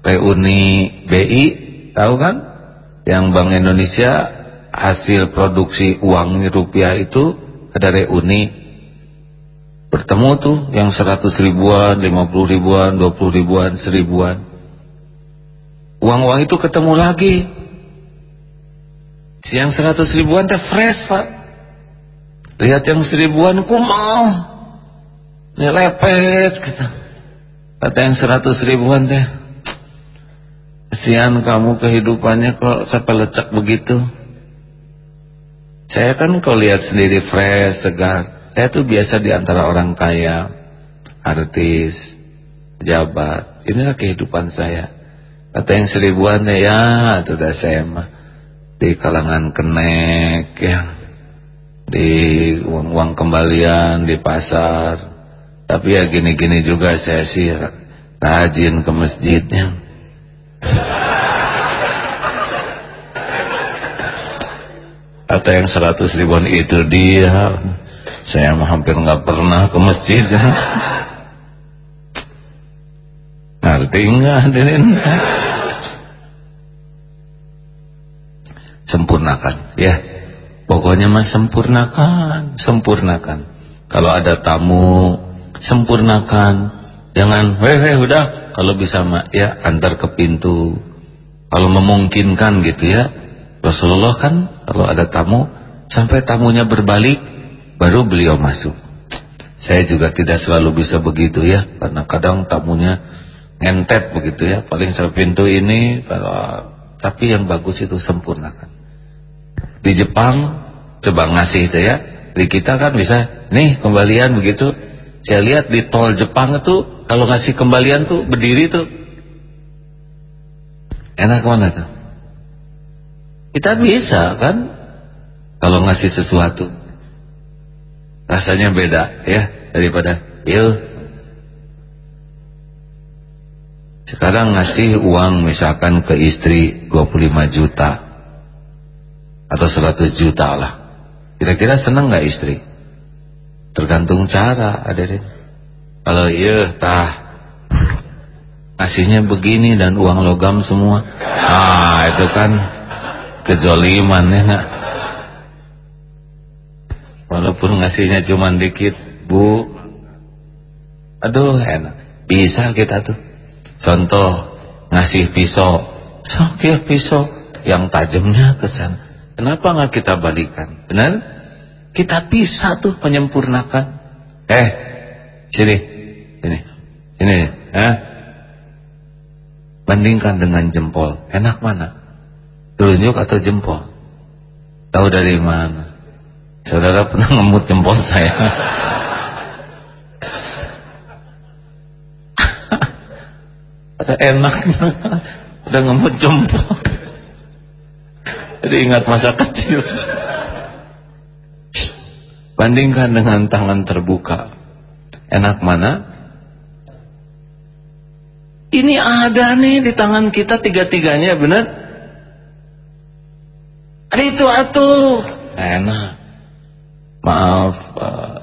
[SPEAKER 1] reuni BI, tahu kan? Yang Bank Indonesia hasil produksi uang rupiah itu ada reuni bertemu tuh yang 100 ribuan 50 ribuan 20 ribuan seribuan. Uang-uang itu ketemu lagi. Yang 100 ribuan teh fresh pak. Lihat yang seribuan kumal ini lepet gitu kata yang 100 ribuan teh kesian kamu kehidupannya kok sampai lecek begitu saya kan kalau lihat sendiri fresh, segar. Saya tuh biasa di antara orang kaya, artis, jabat. Inilah kehidupan saya. Kata yang seribuan ya, sudah saya mah di kalangan kenek ya, di uang-uang kembalian di pasar. Tapi ya gini-gini juga saya sih rajin ke masjidnya. Atau yang seratus ribuan itu dia. Saya hampir nggak pernah ke masjid. <laughs> Ngerti nggak sempurnakan ya. Pokoknya mas sempurnakan sempurnakan. Kalau ada tamu sempurnakan. Jangan weh udah. Kalau bisa mak ya antar ke pintu. Kalau memungkinkan gitu ya Rasulullah kan kalau ada tamu sampai tamunya berbalik baru beliau masuk. Saya juga tidak selalu bisa begitu ya karena kadang tamunya ngentet begitu ya. Paling satu pintu ini tapi yang bagus itu sempurnakan. Di Jepang coba ngasih itu ya. Di kita kan bisa nih kembalian begitu. Saya lihat di tol Jepang itu kalau ngasih kembalian tuh berdiri tuh. Enak mana tuh kita bisa kan kalau ngasih sesuatu. Rasanya beda ya daripada il. Sekarang ngasih uang misalkan ke istri 25 juta atau 100 juta lah. Kira-kira senang nggak istri? Tergantung cara, adik. Kalau iya tah ngasihnya begini dan uang logam semua. Ah, itu kan kezoliman ya nak walaupun ngasihnya cuma dikit bu. Aduh enak. Bisa kita tuh. Contoh ngasih pisau. Sakit pisau. Yang tajamnya ke sana. Kenapa nggak kita balikan? Benar? Kita bisa tuh menyempurnakan. Eh sini. Sini. Sini. Eh bandingkan dengan jempol. Enak mana telunjuk atau jempol? Tahu dari mana? Saudara pernah <laughs> ngemut jempol saya. Ada enak udah ngemut jempol. Jadi ingat masa kecil. Bandingkan dengan tangan terbuka. Enak mana? Ini ada nih di tangan kita tiga-tiganya benar? Ada itu atuh. Enak. Maaf,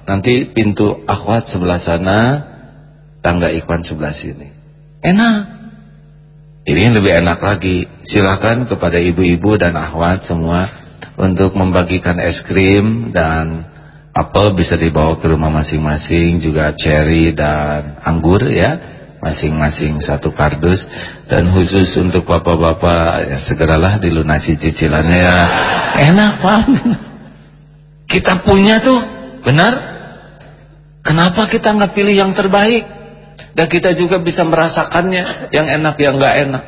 [SPEAKER 1] nanti pintu akhwat sebelah sana, tangga ikwan sebelah sini. Enak. Ini lebih enak lagi. Silakan kepada ibu-ibu dan akhwat semua untuk membagikan es krim dan apel bisa dibawa ke rumah masing-masing juga cherry dan anggur ya masing-masing satu kardus dan khusus untuk bapak-bapak ya, segeralah dilunasi cicilannya ya enak pak kita punya tuh benar kenapa kita nggak pilih yang terbaik dan kita juga bisa merasakannya yang enak yang nggak enak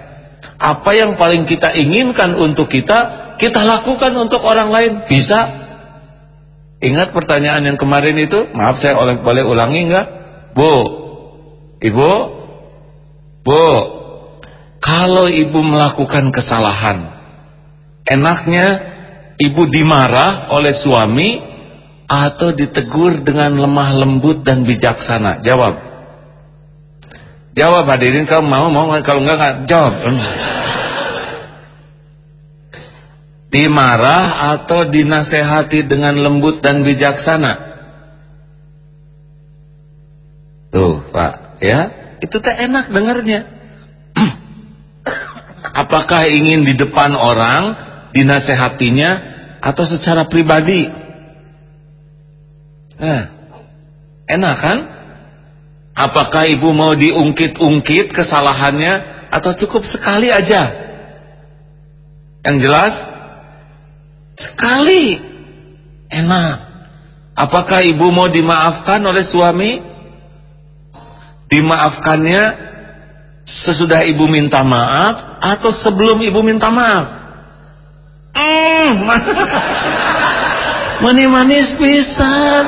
[SPEAKER 1] apa yang paling kita inginkan untuk kita kita lakukan untuk orang lain bisa Ingat pertanyaan yang kemarin itu? Maaf saya oleh boleh ulangi enggak? Bu. Ibu? Bu. Kalau ibu melakukan kesalahan, enaknya ibu dimarah oleh suami atau ditegur dengan lemah lembut dan bijaksana? Jawab. Jawab hadirin kamu mau mau kalau enggak enggak jawab <laughs> dimarah atau dinasehati dengan lembut dan bijaksana tuh pak ya itu tak enak dengarnya. <clears throat> Apakah ingin di depan orang dinasehatinya atau secara pribadi? Nah enak kan? Apakah ibu mau diungkit-ungkit kesalahannya atau cukup sekali aja? Yang jelas Sekali. Enak. Apakah ibu mau dimaafkan oleh suami? Dimaafkannya sesudah ibu minta maaf atau sebelum ibu minta maaf? Hmm, <laughs> manis-manis pisan.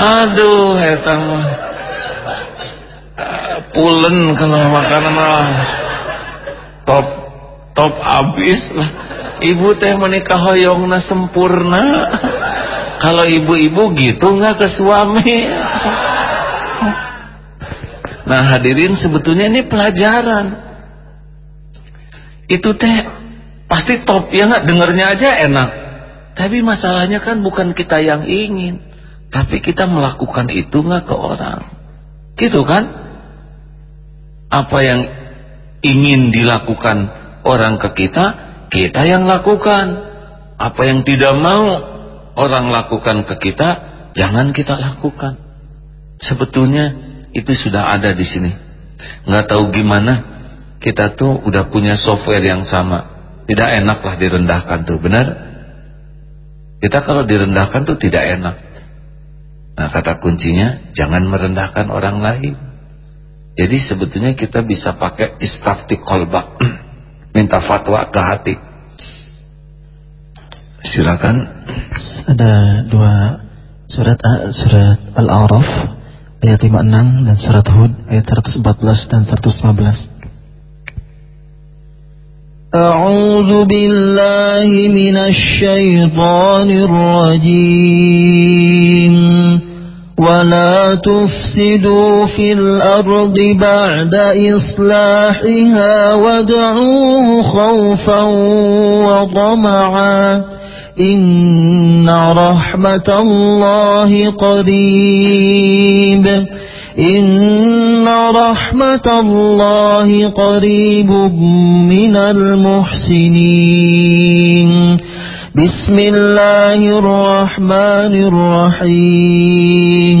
[SPEAKER 1] Aduh, eta mah. Pulen kalau makanan mah top top abis lah ibu teh menikah hoyongna sempurna kalau ibu-ibu gitu nggak ke suami nah hadirin sebetulnya ini pelajaran. Itu teh pasti top ya nggak? Dengernya aja enak. Tapi masalahnya kan bukan kita yang ingin tapi kita melakukan itu nggak ke orang. Gitu kan? Apa yang ingin dilakukan orang ke kita kita yang lakukan. Apa yang tidak mau orang lakukan ke kita jangan kita lakukan. Sebetulnya itu sudah ada di sini. Nggak tahu gimana kita tuh udah punya software yang sama. Tidak enak lah direndahkan tuh benar? Kita kalau direndahkan tuh tidak enak. Nah kata kuncinya jangan merendahkan orang lain. Jadi sebetulnya kita bisa pakai istafti kolbak. <clears throat> Minta fatwa ke hati. Silakan.
[SPEAKER 2] Ada dua surat ah, surat Al-A'raf ayat 56 dan surat Hud ayat 114 dan 115 أعوذ بالله من الشيطان الرجيم ولا تفسدوا في الأرض بعد إصلاحها وادعوه خوفا وطمعا إن رحمة الله قريب إن رحمة الله قريب من المحسنين بسم الله الرحمن الرحيم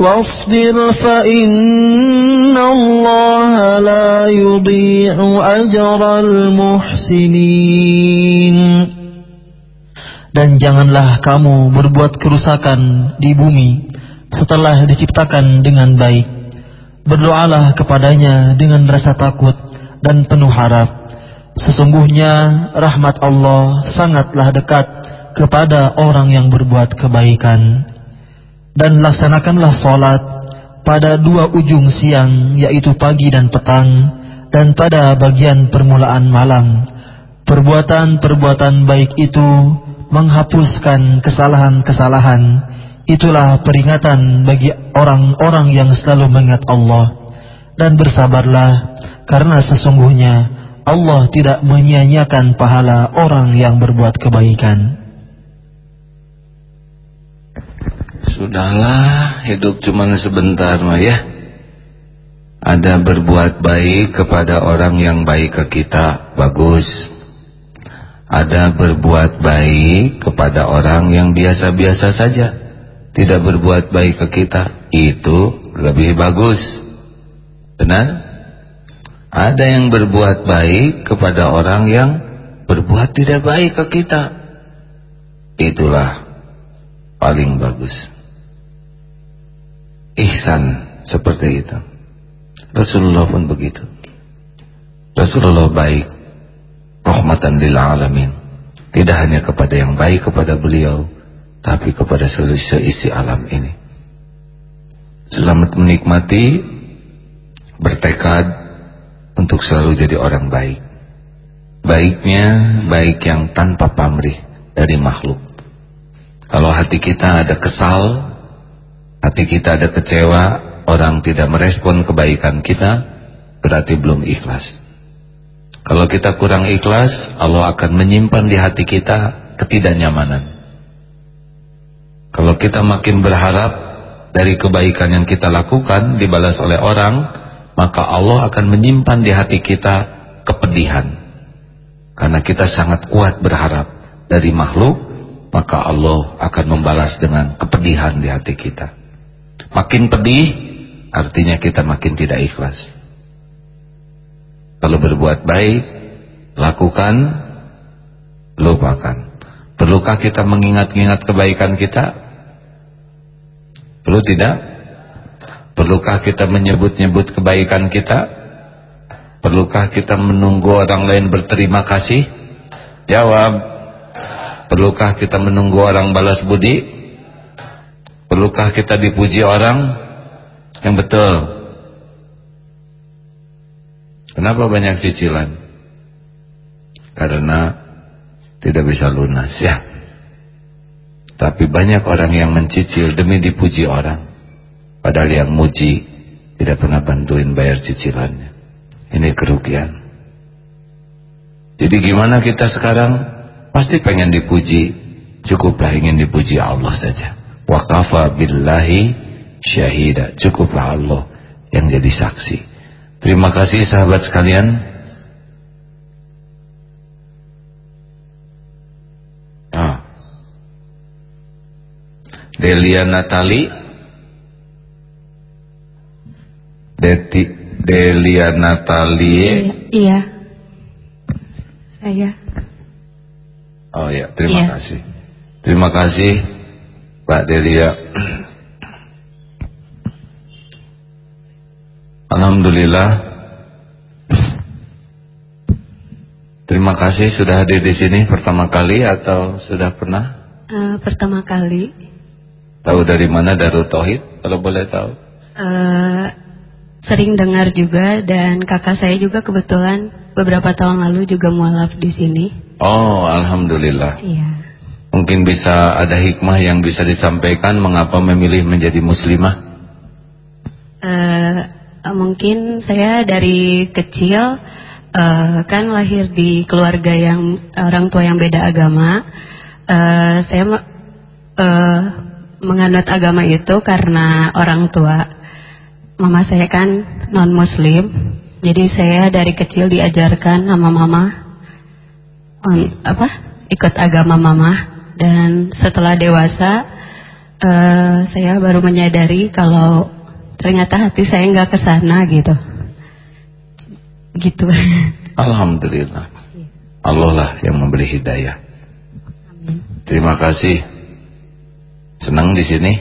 [SPEAKER 2] واصبر فإن الله لا يضيع أجر المحسنين Dan janganlah kamu berbuat kerusakan di bumi setelah diciptakan dengan baik. Berdoalah kepadanya dengan rasa takut dan penuh harap. Sesungguhnya rahmat Allah sangatlah dekat kepada orang yang berbuat kebaikan. Dan laksanakanlah solat pada dua ujung siang yaitu pagi dan petang dan pada bagian permulaan malam. Perbuatan-perbuatan baik itu menghapuskan kesalahan-kesalahan. Itulah peringatan bagi orang-orang yang selalu mengingat Allah. Dan bersabarlah karena sesungguhnya Allah tidak menyia-nyiakan pahala orang yang berbuat kebaikan.
[SPEAKER 1] Sudahlah, hidup cuma sebentar mah ya. Ada berbuat baik kepada orang yang baik ke kita, bagus. Ada berbuat baik kepada orang yang biasa-biasa saja tidak berbuat baik ke kita itu lebih bagus. Benar? Ada yang berbuat baik kepada orang yang berbuat tidak baik ke kita itulah paling bagus. Ihsan seperti itu. Rasulullah pun begitu. Rasulullah baik. Rahmatan lil alamin. Tidak hanya kepada yang baik kepada beliau tapi kepada seluruh isi alam ini. Selamat menikmati bertekad untuk selalu jadi orang baik. Baiknya baik yang tanpa pamrih dari makhluk kalau hati kita ada kesal hati kita ada kecewa orang tidak merespon kebaikan kita berarti belum ikhlas kalau kita kurang ikhlas, Allah akan menyimpan di hati kita ketidaknyamanan. Kalau kita makin berharap dari kebaikan yang kita lakukan dibalas oleh orang, maka Allah akan menyimpan di hati kita kepedihan. Karena kita sangat kuat berharap dari makhluk, maka Allah akan membalas dengan kepedihan di hati kita. Makin pedih, artinya kita makin tidak ikhlas. Kalau berbuat baik, lakukan, lupakan. Perlukah kita mengingat-ingat kebaikan kita? Perlu tidak? Perlukah kita menyebut-nyebut kebaikan kita? Perlukah kita menunggu orang lain berterima kasih? Jawab. Perlukah kita menunggu orang balas budi? Perlukah kita dipuji orang? Yang betul. Kenapa banyak cicilan? Karena tidak bisa lunas ya. Tapi banyak orang yang mencicil demi dipuji orang. Padahal yang muji tidak pernah bantuin bayar cicilannya. Ini kerugian. Jadi gimana kita sekarang? Pasti pengen dipuji. Cukuplah ingin dipuji Allah saja. Wa kafa billahi syahida. Cukuplah Allah yang jadi saksi. Terima kasih sahabat sekalian. Ah. Delia Natali. Deti Delia Natali.
[SPEAKER 4] Iya, iya. Saya.
[SPEAKER 1] Oh ya, terima
[SPEAKER 4] iya.
[SPEAKER 1] kasih. Terima kasih Pak Delia. Alhamdulillah. Terima kasih sudah hadir di sini pertama kali atau sudah pernah?
[SPEAKER 4] Uh, pertama kali.
[SPEAKER 1] Tahu dari mana Darul Tauhid kalau boleh tahu?
[SPEAKER 4] Uh, sering dengar juga dan kakak saya juga kebetulan beberapa tahun lalu juga mualaf di sini.
[SPEAKER 1] Oh, alhamdulillah.
[SPEAKER 4] Iya.
[SPEAKER 1] Mungkin bisa ada hikmah yang bisa disampaikan mengapa memilih menjadi muslimah?
[SPEAKER 4] Uh, mungkin saya dari kecil uh, kan lahir di keluarga yang orang tua yang beda agama. Uh, saya uh, menganut agama itu karena orang tua mama saya kan non muslim. Jadi saya dari kecil diajarkan sama mama on, apa ikut agama mama dan setelah dewasa uh, saya baru menyadari kalau ternyata hati saya nggak ke sana gitu gitu <laughs>
[SPEAKER 1] Alhamdulillah Allah lah yang memberi hidayah
[SPEAKER 4] Amin
[SPEAKER 1] Terima kasih. Senang di sini?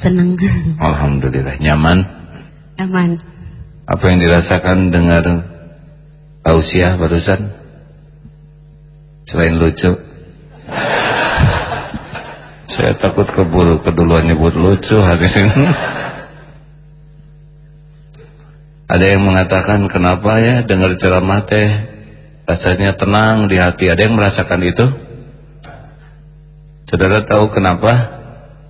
[SPEAKER 4] Senang. <laughs>
[SPEAKER 1] Alhamdulillah. Nyaman?
[SPEAKER 4] Nyaman.
[SPEAKER 1] Apa yang dirasakan dengar Ausia barusan? Selain lucu? Saya takut keburu keduluan nyebut lucu hari ini. Ada yang mengatakan kenapa ya dengar ceramah teh rasanya tenang di hati. Ada yang merasakan itu? Saudara tahu kenapa?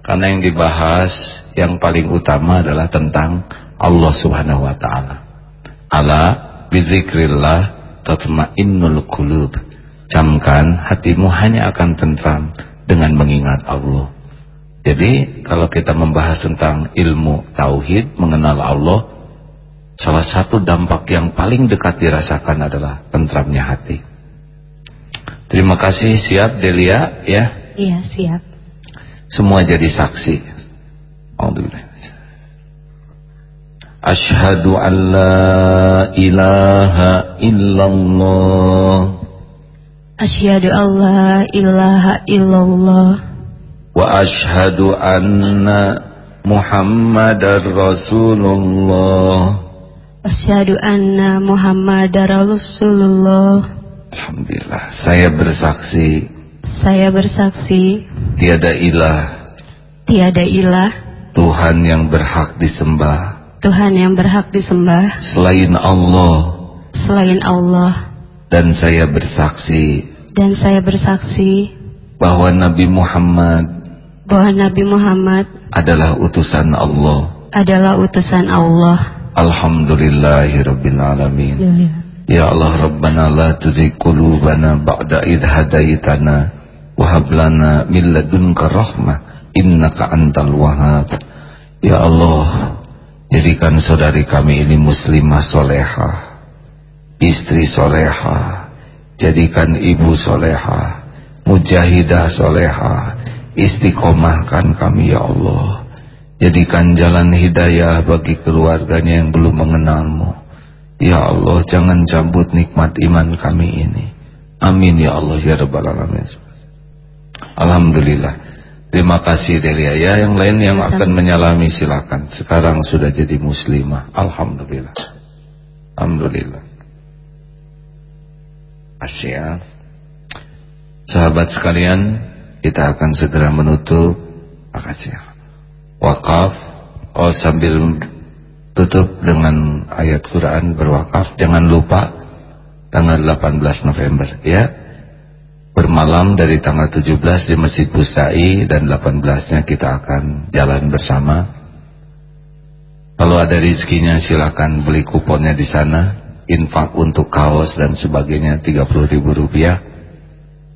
[SPEAKER 1] Karena yang dibahas yang paling utama adalah tentang Allah Subhanahu wa taala. Ala bizikrillah tatmainnul. Camkan hatimu hanya akan tentram dengan mengingat Allah. Jadi kalau kita membahas tentang ilmu tauhid, mengenal Allah, salah satu dampak yang paling dekat dirasakan adalah tentramnya hati. Terima kasih siap Delia ya.
[SPEAKER 4] Iya, siap.
[SPEAKER 1] Semua jadi saksi. Alhamdulillah. Ashhadu an la ilaha illallah.
[SPEAKER 4] Asyhadu an la ilaha illallah.
[SPEAKER 1] Wa ashhadu anna Muhammadar Rasulullah.
[SPEAKER 4] Asyhadu anna Muhammadar Rasulullah.
[SPEAKER 1] Alhamdulillah, saya bersaksi.
[SPEAKER 4] Saya bersaksi.
[SPEAKER 1] Tiada ilah.
[SPEAKER 4] Tiada ilah.
[SPEAKER 1] Tuhan yang berhak disembah.
[SPEAKER 4] Tuhan yang berhak disembah.
[SPEAKER 1] Selain Allah.
[SPEAKER 4] Selain Allah.
[SPEAKER 1] Dan saya bersaksi
[SPEAKER 4] dan saya bersaksi
[SPEAKER 1] bahwa Nabi Muhammad
[SPEAKER 4] bahwa Nabi Muhammad
[SPEAKER 1] adalah utusan Allah.
[SPEAKER 4] adalah utusan Allah.
[SPEAKER 1] Alhamdulillahirabbil alamin. Ya Allah Rabbana la tuzigh qulubana ba'da idh hadaitana Wahab lana min ladunka rahmah innaka antal wahab. Ya Allah, jadikan saudari kami ini muslimah soleha, istri soleha, jadikan ibu soleha, mujahidah soleha, istiqomahkan kami ya Allah. Jadikan jalan hidayah bagi keluarganya yang belum mengenalmu. Ya Allah, jangan cabut nikmat iman kami ini. Amin ya Allah ya Rabbal Alamin. Alhamdulillah. Terima kasih Delia ya. Yang lain yang akan menyalami silakan. Sekarang sudah jadi muslimah. Alhamdulillah. Alhamdulillah. Asyik. Sahabat sekalian, kita akan segera menutup. Makasih. Wakaf. Oh sambil tutup dengan ayat Quran berwakaf. Jangan lupa tanggal 18 November ya bermalam dari tanggal 17 di Masjid Busai dan 18-nya kita akan jalan bersama. Kalau ada rezekinya silakan beli kuponnya di sana, infak untuk kaos dan sebagainya 30 ribu rupiah.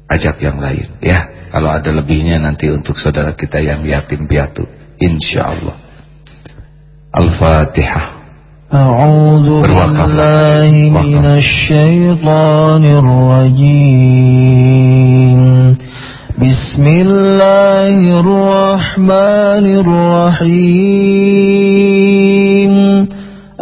[SPEAKER 1] Ajak yang lain ya. Kalau ada lebihnya nanti untuk saudara kita yang yatim piatu. Insyaallah. Al-Fatihah.
[SPEAKER 2] أعوذ بالله من الشيطان الرجيم بسم الله الرحمن الرحيم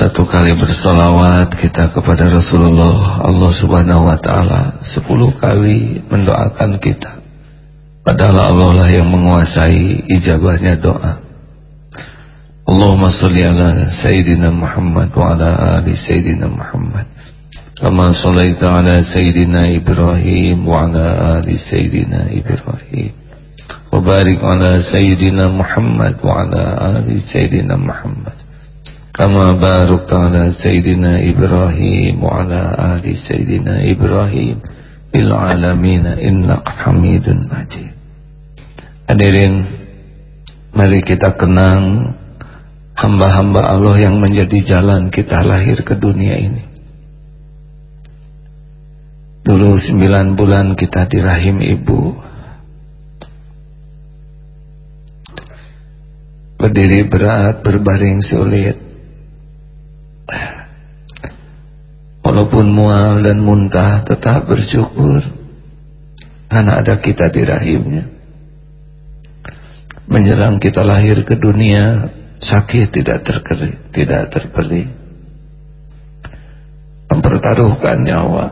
[SPEAKER 1] satu kali bersolawat kita kepada Rasulullah Allah subhanahu wa ta'ala. Sepuluh kali mendoakan kita. Padahal Allah lah yang menguasai ijabahnya doa. Allahumma salli ala Sayyidina Muhammad wa ala ali Sayyidina Muhammad. Kama sallaita ala Sayyidina Ibrahim wa ala ali Sayyidina Ibrahim. Wa barik ala Sayyidina Muhammad wa ala ali Sayyidina Muhammad. كما باركت على سيدنا إبراهيم وعلى آل سيدنا إبراهيم في العالمين إنك حميد مجيد Hadirin Mari kita kenang Hamba-hamba Allah yang menjadi jalan kita lahir ke dunia ini Dulu sembilan bulan kita di rahim ibu Berdiri berat, berbaring sulit. Walaupun mual dan muntah tetap bersyukur karena ada kita di rahimnya. Menjelang kita lahir ke dunia, sakit tidak terkeri, tidak terperi. Mempertaruhkan nyawa.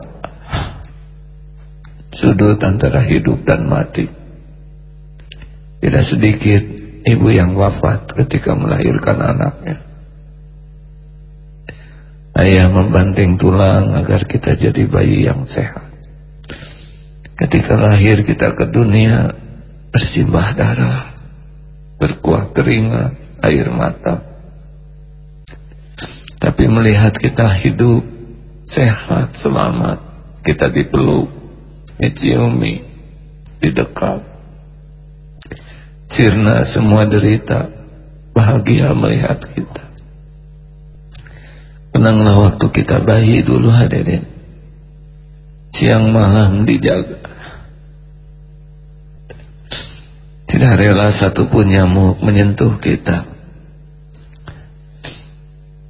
[SPEAKER 1] Sudut antara hidup dan mati. Tidak sedikit ibu yang wafat ketika melahirkan anaknya. Ayah membanting tulang agar kita jadi bayi yang sehat. Ketika lahir kita ke dunia bersimbah darah, berkuah keringat, air mata. Tapi melihat kita hidup sehat, selamat, kita dipeluk, diciumi, didekat sirna semua derita bahagia melihat kita tenanglah waktu kita bayi dulu hadirin. Siang malam dijaga. Tidak rela satupun nyamuk menyentuh kita.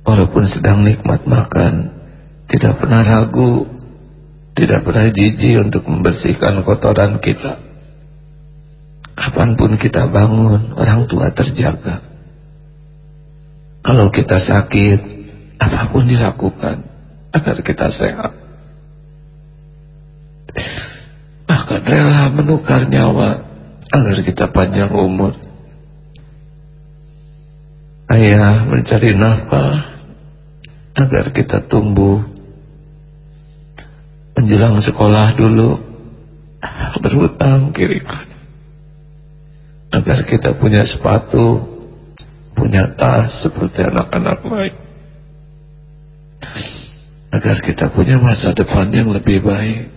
[SPEAKER 1] Walaupun sedang nikmat makan tidak pernah ragu tidak pernah jijik untuk membersihkan kotoran kita. Kapan pun kita bangun, orang tua terjaga. Kalau kita sakit, apa pun dilakukan agar kita sehat. Bahkan rela menukar nyawa agar kita panjang umur. Ayah mencari nafkah agar kita tumbuh menjelang sekolah dulu berhutang kiri kanan agar kita punya sepatu punya tas seperti anak-anak lain agar kita punya masa depan yang lebih baik.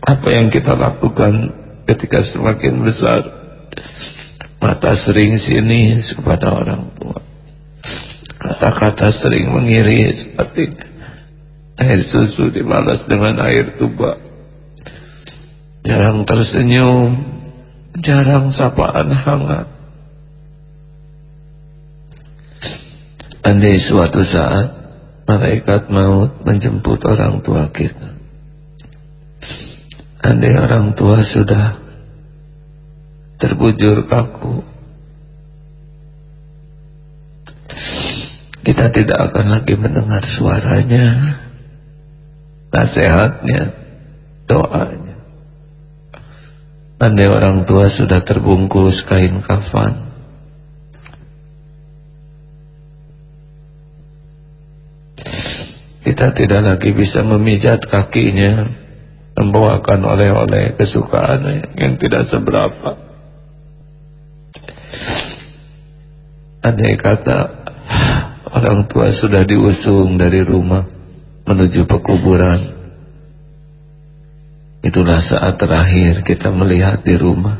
[SPEAKER 1] Apa yang kita lakukan ketika semakin besar? Mata sering sini kepada orang tua. Kata-kata sering mengiris seperti air susu dibalas dengan air tuba. Jarang tersenyum. Jarang sapaan hangat. Andai suatu saat malaikat maut menjemput orang tua kita. Andai orang tua sudah terbujur kaku, kita tidak akan lagi mendengar suaranya, nasihatnya, doanya. Andai orang tua sudah terbungkus kain kafan, kita tidak lagi bisa memijat kakinya membawakan oleh-oleh kesukaan yang tidak seberapa. Andai kata orang tua sudah diusung dari rumah menuju pekuburan itulah saat terakhir kita melihat di rumah.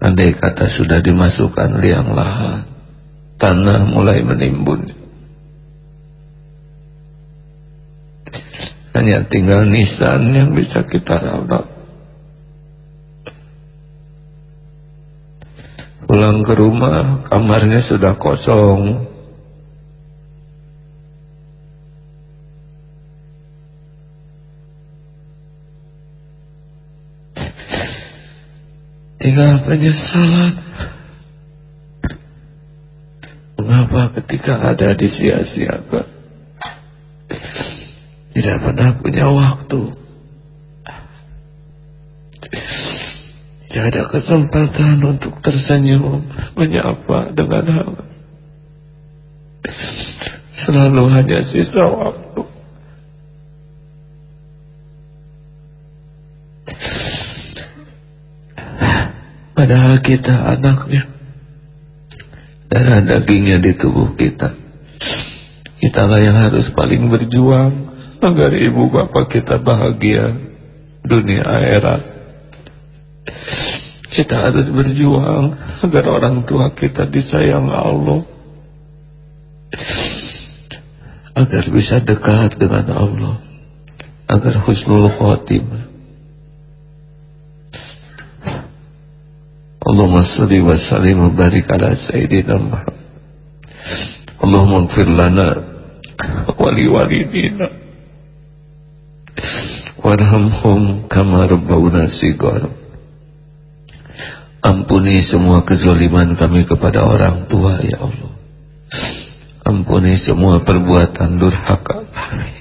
[SPEAKER 1] Andai kata sudah dimasukkan liang lahat tanah mulai menimbun Hanya tinggal nisan yang bisa kita rawat. Pulang ke rumah, kamarnya sudah kosong. Tinggal penyesalan. Mengapa ketika ada disia-siakan? Tidak pernah punya waktu. Tidak ada kesempatan untuk tersenyum menyapa dengan hangat selalu hanya sisa waktu. Padahal kita anaknya. Darah dagingnya di tubuh kita. Kitalah yang harus paling berjuang agar ibu bapak kita bahagia dunia akhirat. Kita harus berjuang agar orang tua kita disayang Allah. Agar bisa dekat dengan Allah. Agar husnul khatimah. Allahumma salli wa sallim wa barik ala sayyidina Muhammad. Allahumma gfir lana wa liwalidina warhamhum kama rabbawna sigar. Ampuni semua kezaliman kami kepada orang tua ya Allah. Ampuni semua perbuatan durhaka kami.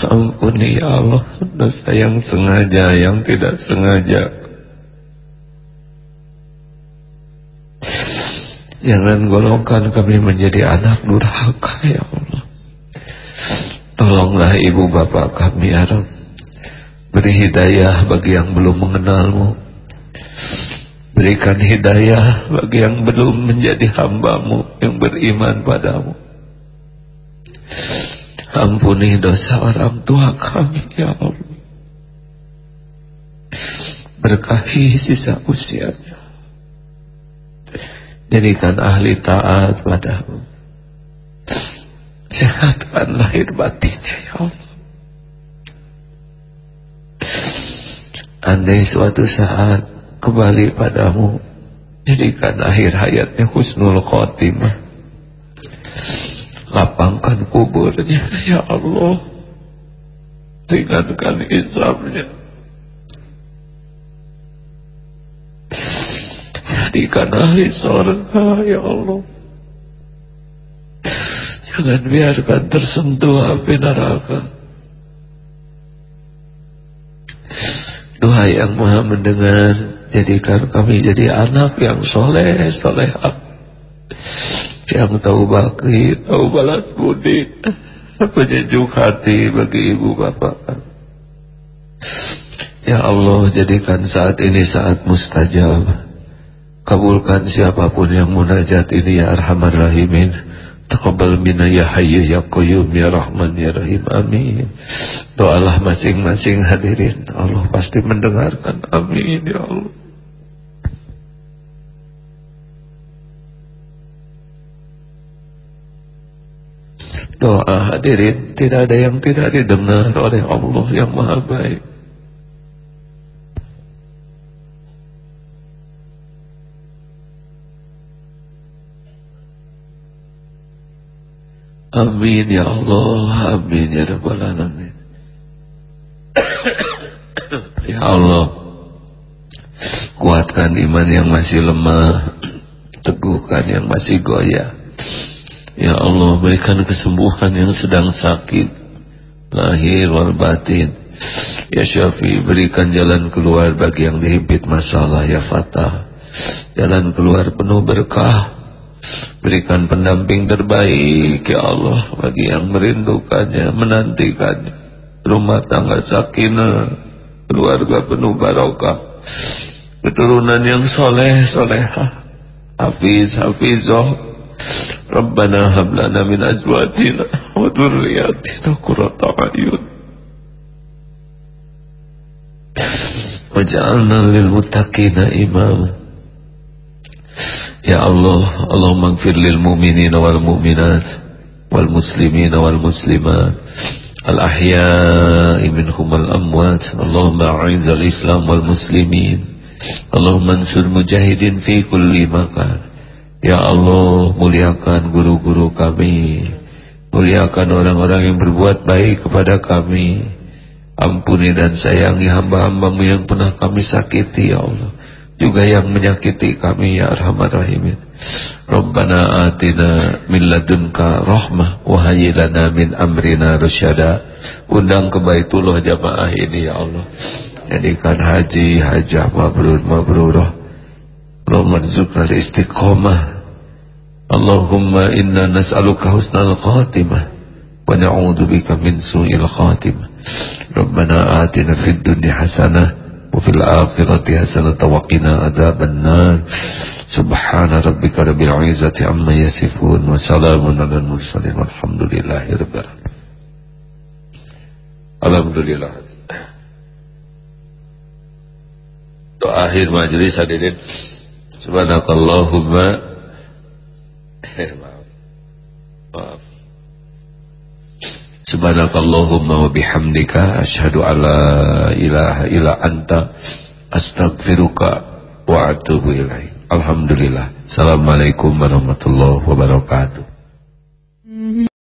[SPEAKER 1] Ampuni ya Allah dosa yang sengaja yang tidak sengaja. Jangan golongkan kami menjadi anak durhaka ya Allah Tolonglah ibu bapak kami ya Rabb Beri hidayah bagi yang belum mengenalmu. Berikan hidayah bagi yang belum menjadi hambamu Yang beriman padamu. Ampuni dosa orang tua kami ya Allah Berkahi sisa usianya. Jadikan ahli taat padamu Sehatkan lahir batinnya ya Allah. Andai suatu saat kembali padamu, jadikan akhir hayatnya husnul khotimah. Lapangkan kuburnya ya Allah. Ringankan islamnya. Jadikan ahli surga ya Allah. Jangan biarkan tersentuh api neraka. Doa yang maha mendengar Jadikan kami jadi anak yang soleh soleh. Yang tahu bakti Tahu balas budi. Penyejuk hati bagi ibu bapak. Ya Allah jadikan saat ini saat mustajab. Kabulkan siapa pun yang munajat ini ya Arhamar Rahimin Taqabbal minna ya hayyu ya qayyum ya rahman ya rahim. Amin. Doalah masing-masing hadirin. Allah pasti mendengarkan. Amin ya Allah. Doa hadirin tidak ada yang tidak didengar oleh Allah yang maha baik Amin ya Allah. Amin ya Rabbal Alamin. Ya Allah Kuatkan iman yang masih lemah Teguhkan yang masih goyah. Ya Allah berikan kesembuhan yang sedang sakit Lahir wal batin. Ya Syafi berikan jalan keluar bagi yang dihimpit masalah Ya Fatah. Jalan keluar penuh berkah Berikan pendamping terbaik ya Allah bagi yang merindukannya, menantikannya. Rumah tangga sakinah, keluarga penuh barokah, keturunan yang soleh solehah, hafiz hafizah. Rabbana hab lana min azwajina wa dhurriyyatina qurrata a'yun. Waj'alna lil muttaqina imama. Ya Allah Allahumma gfir lil mu'minin wal mu'minat Wal muslimin wal muslimat Al ahya'i minhum al amwat. Allahumma a'izal islam wal muslimin. Allahumma ansur mujahidin fi kulli makan. Ya Allah muliakan guru-guru kami. Muliakan orang-orang yang berbuat baik kepada kami. Ampuni dan sayangi hamba-hambamu yang pernah kami sakiti ya Allah juga yang menyakiti kami ya arhamar rahimin. Rabbana atina min ladunka rahmah wa hayyilana min amrina rasyada undang ke Baitullah jamaah ini ya Allah. Jadikan haji hajah mabrur mabrurah. Allahumma rizukna istiqomah Allahumma inna nas'aluka husnal khatimah wa na'udhu bika min su'il khatimah. Rabbana atina fid dunya hasanah وفي الآخرة حسنة وقنا عذاب النار سبحان ربك رب العزة عما يصفون وسلام على المرسلين والحمد لله رب العالمين Alhamdulillah Doa akhir majlis hadirin Subhanakallahumma Maaf Maaf Subhanakallahumma wa bihamdika asyhadu alla ilaha illa anta astaghfiruka wa atubu ilaik. Alhamdulillah. Assalamualaikum warahmatullahi wabarakatuh.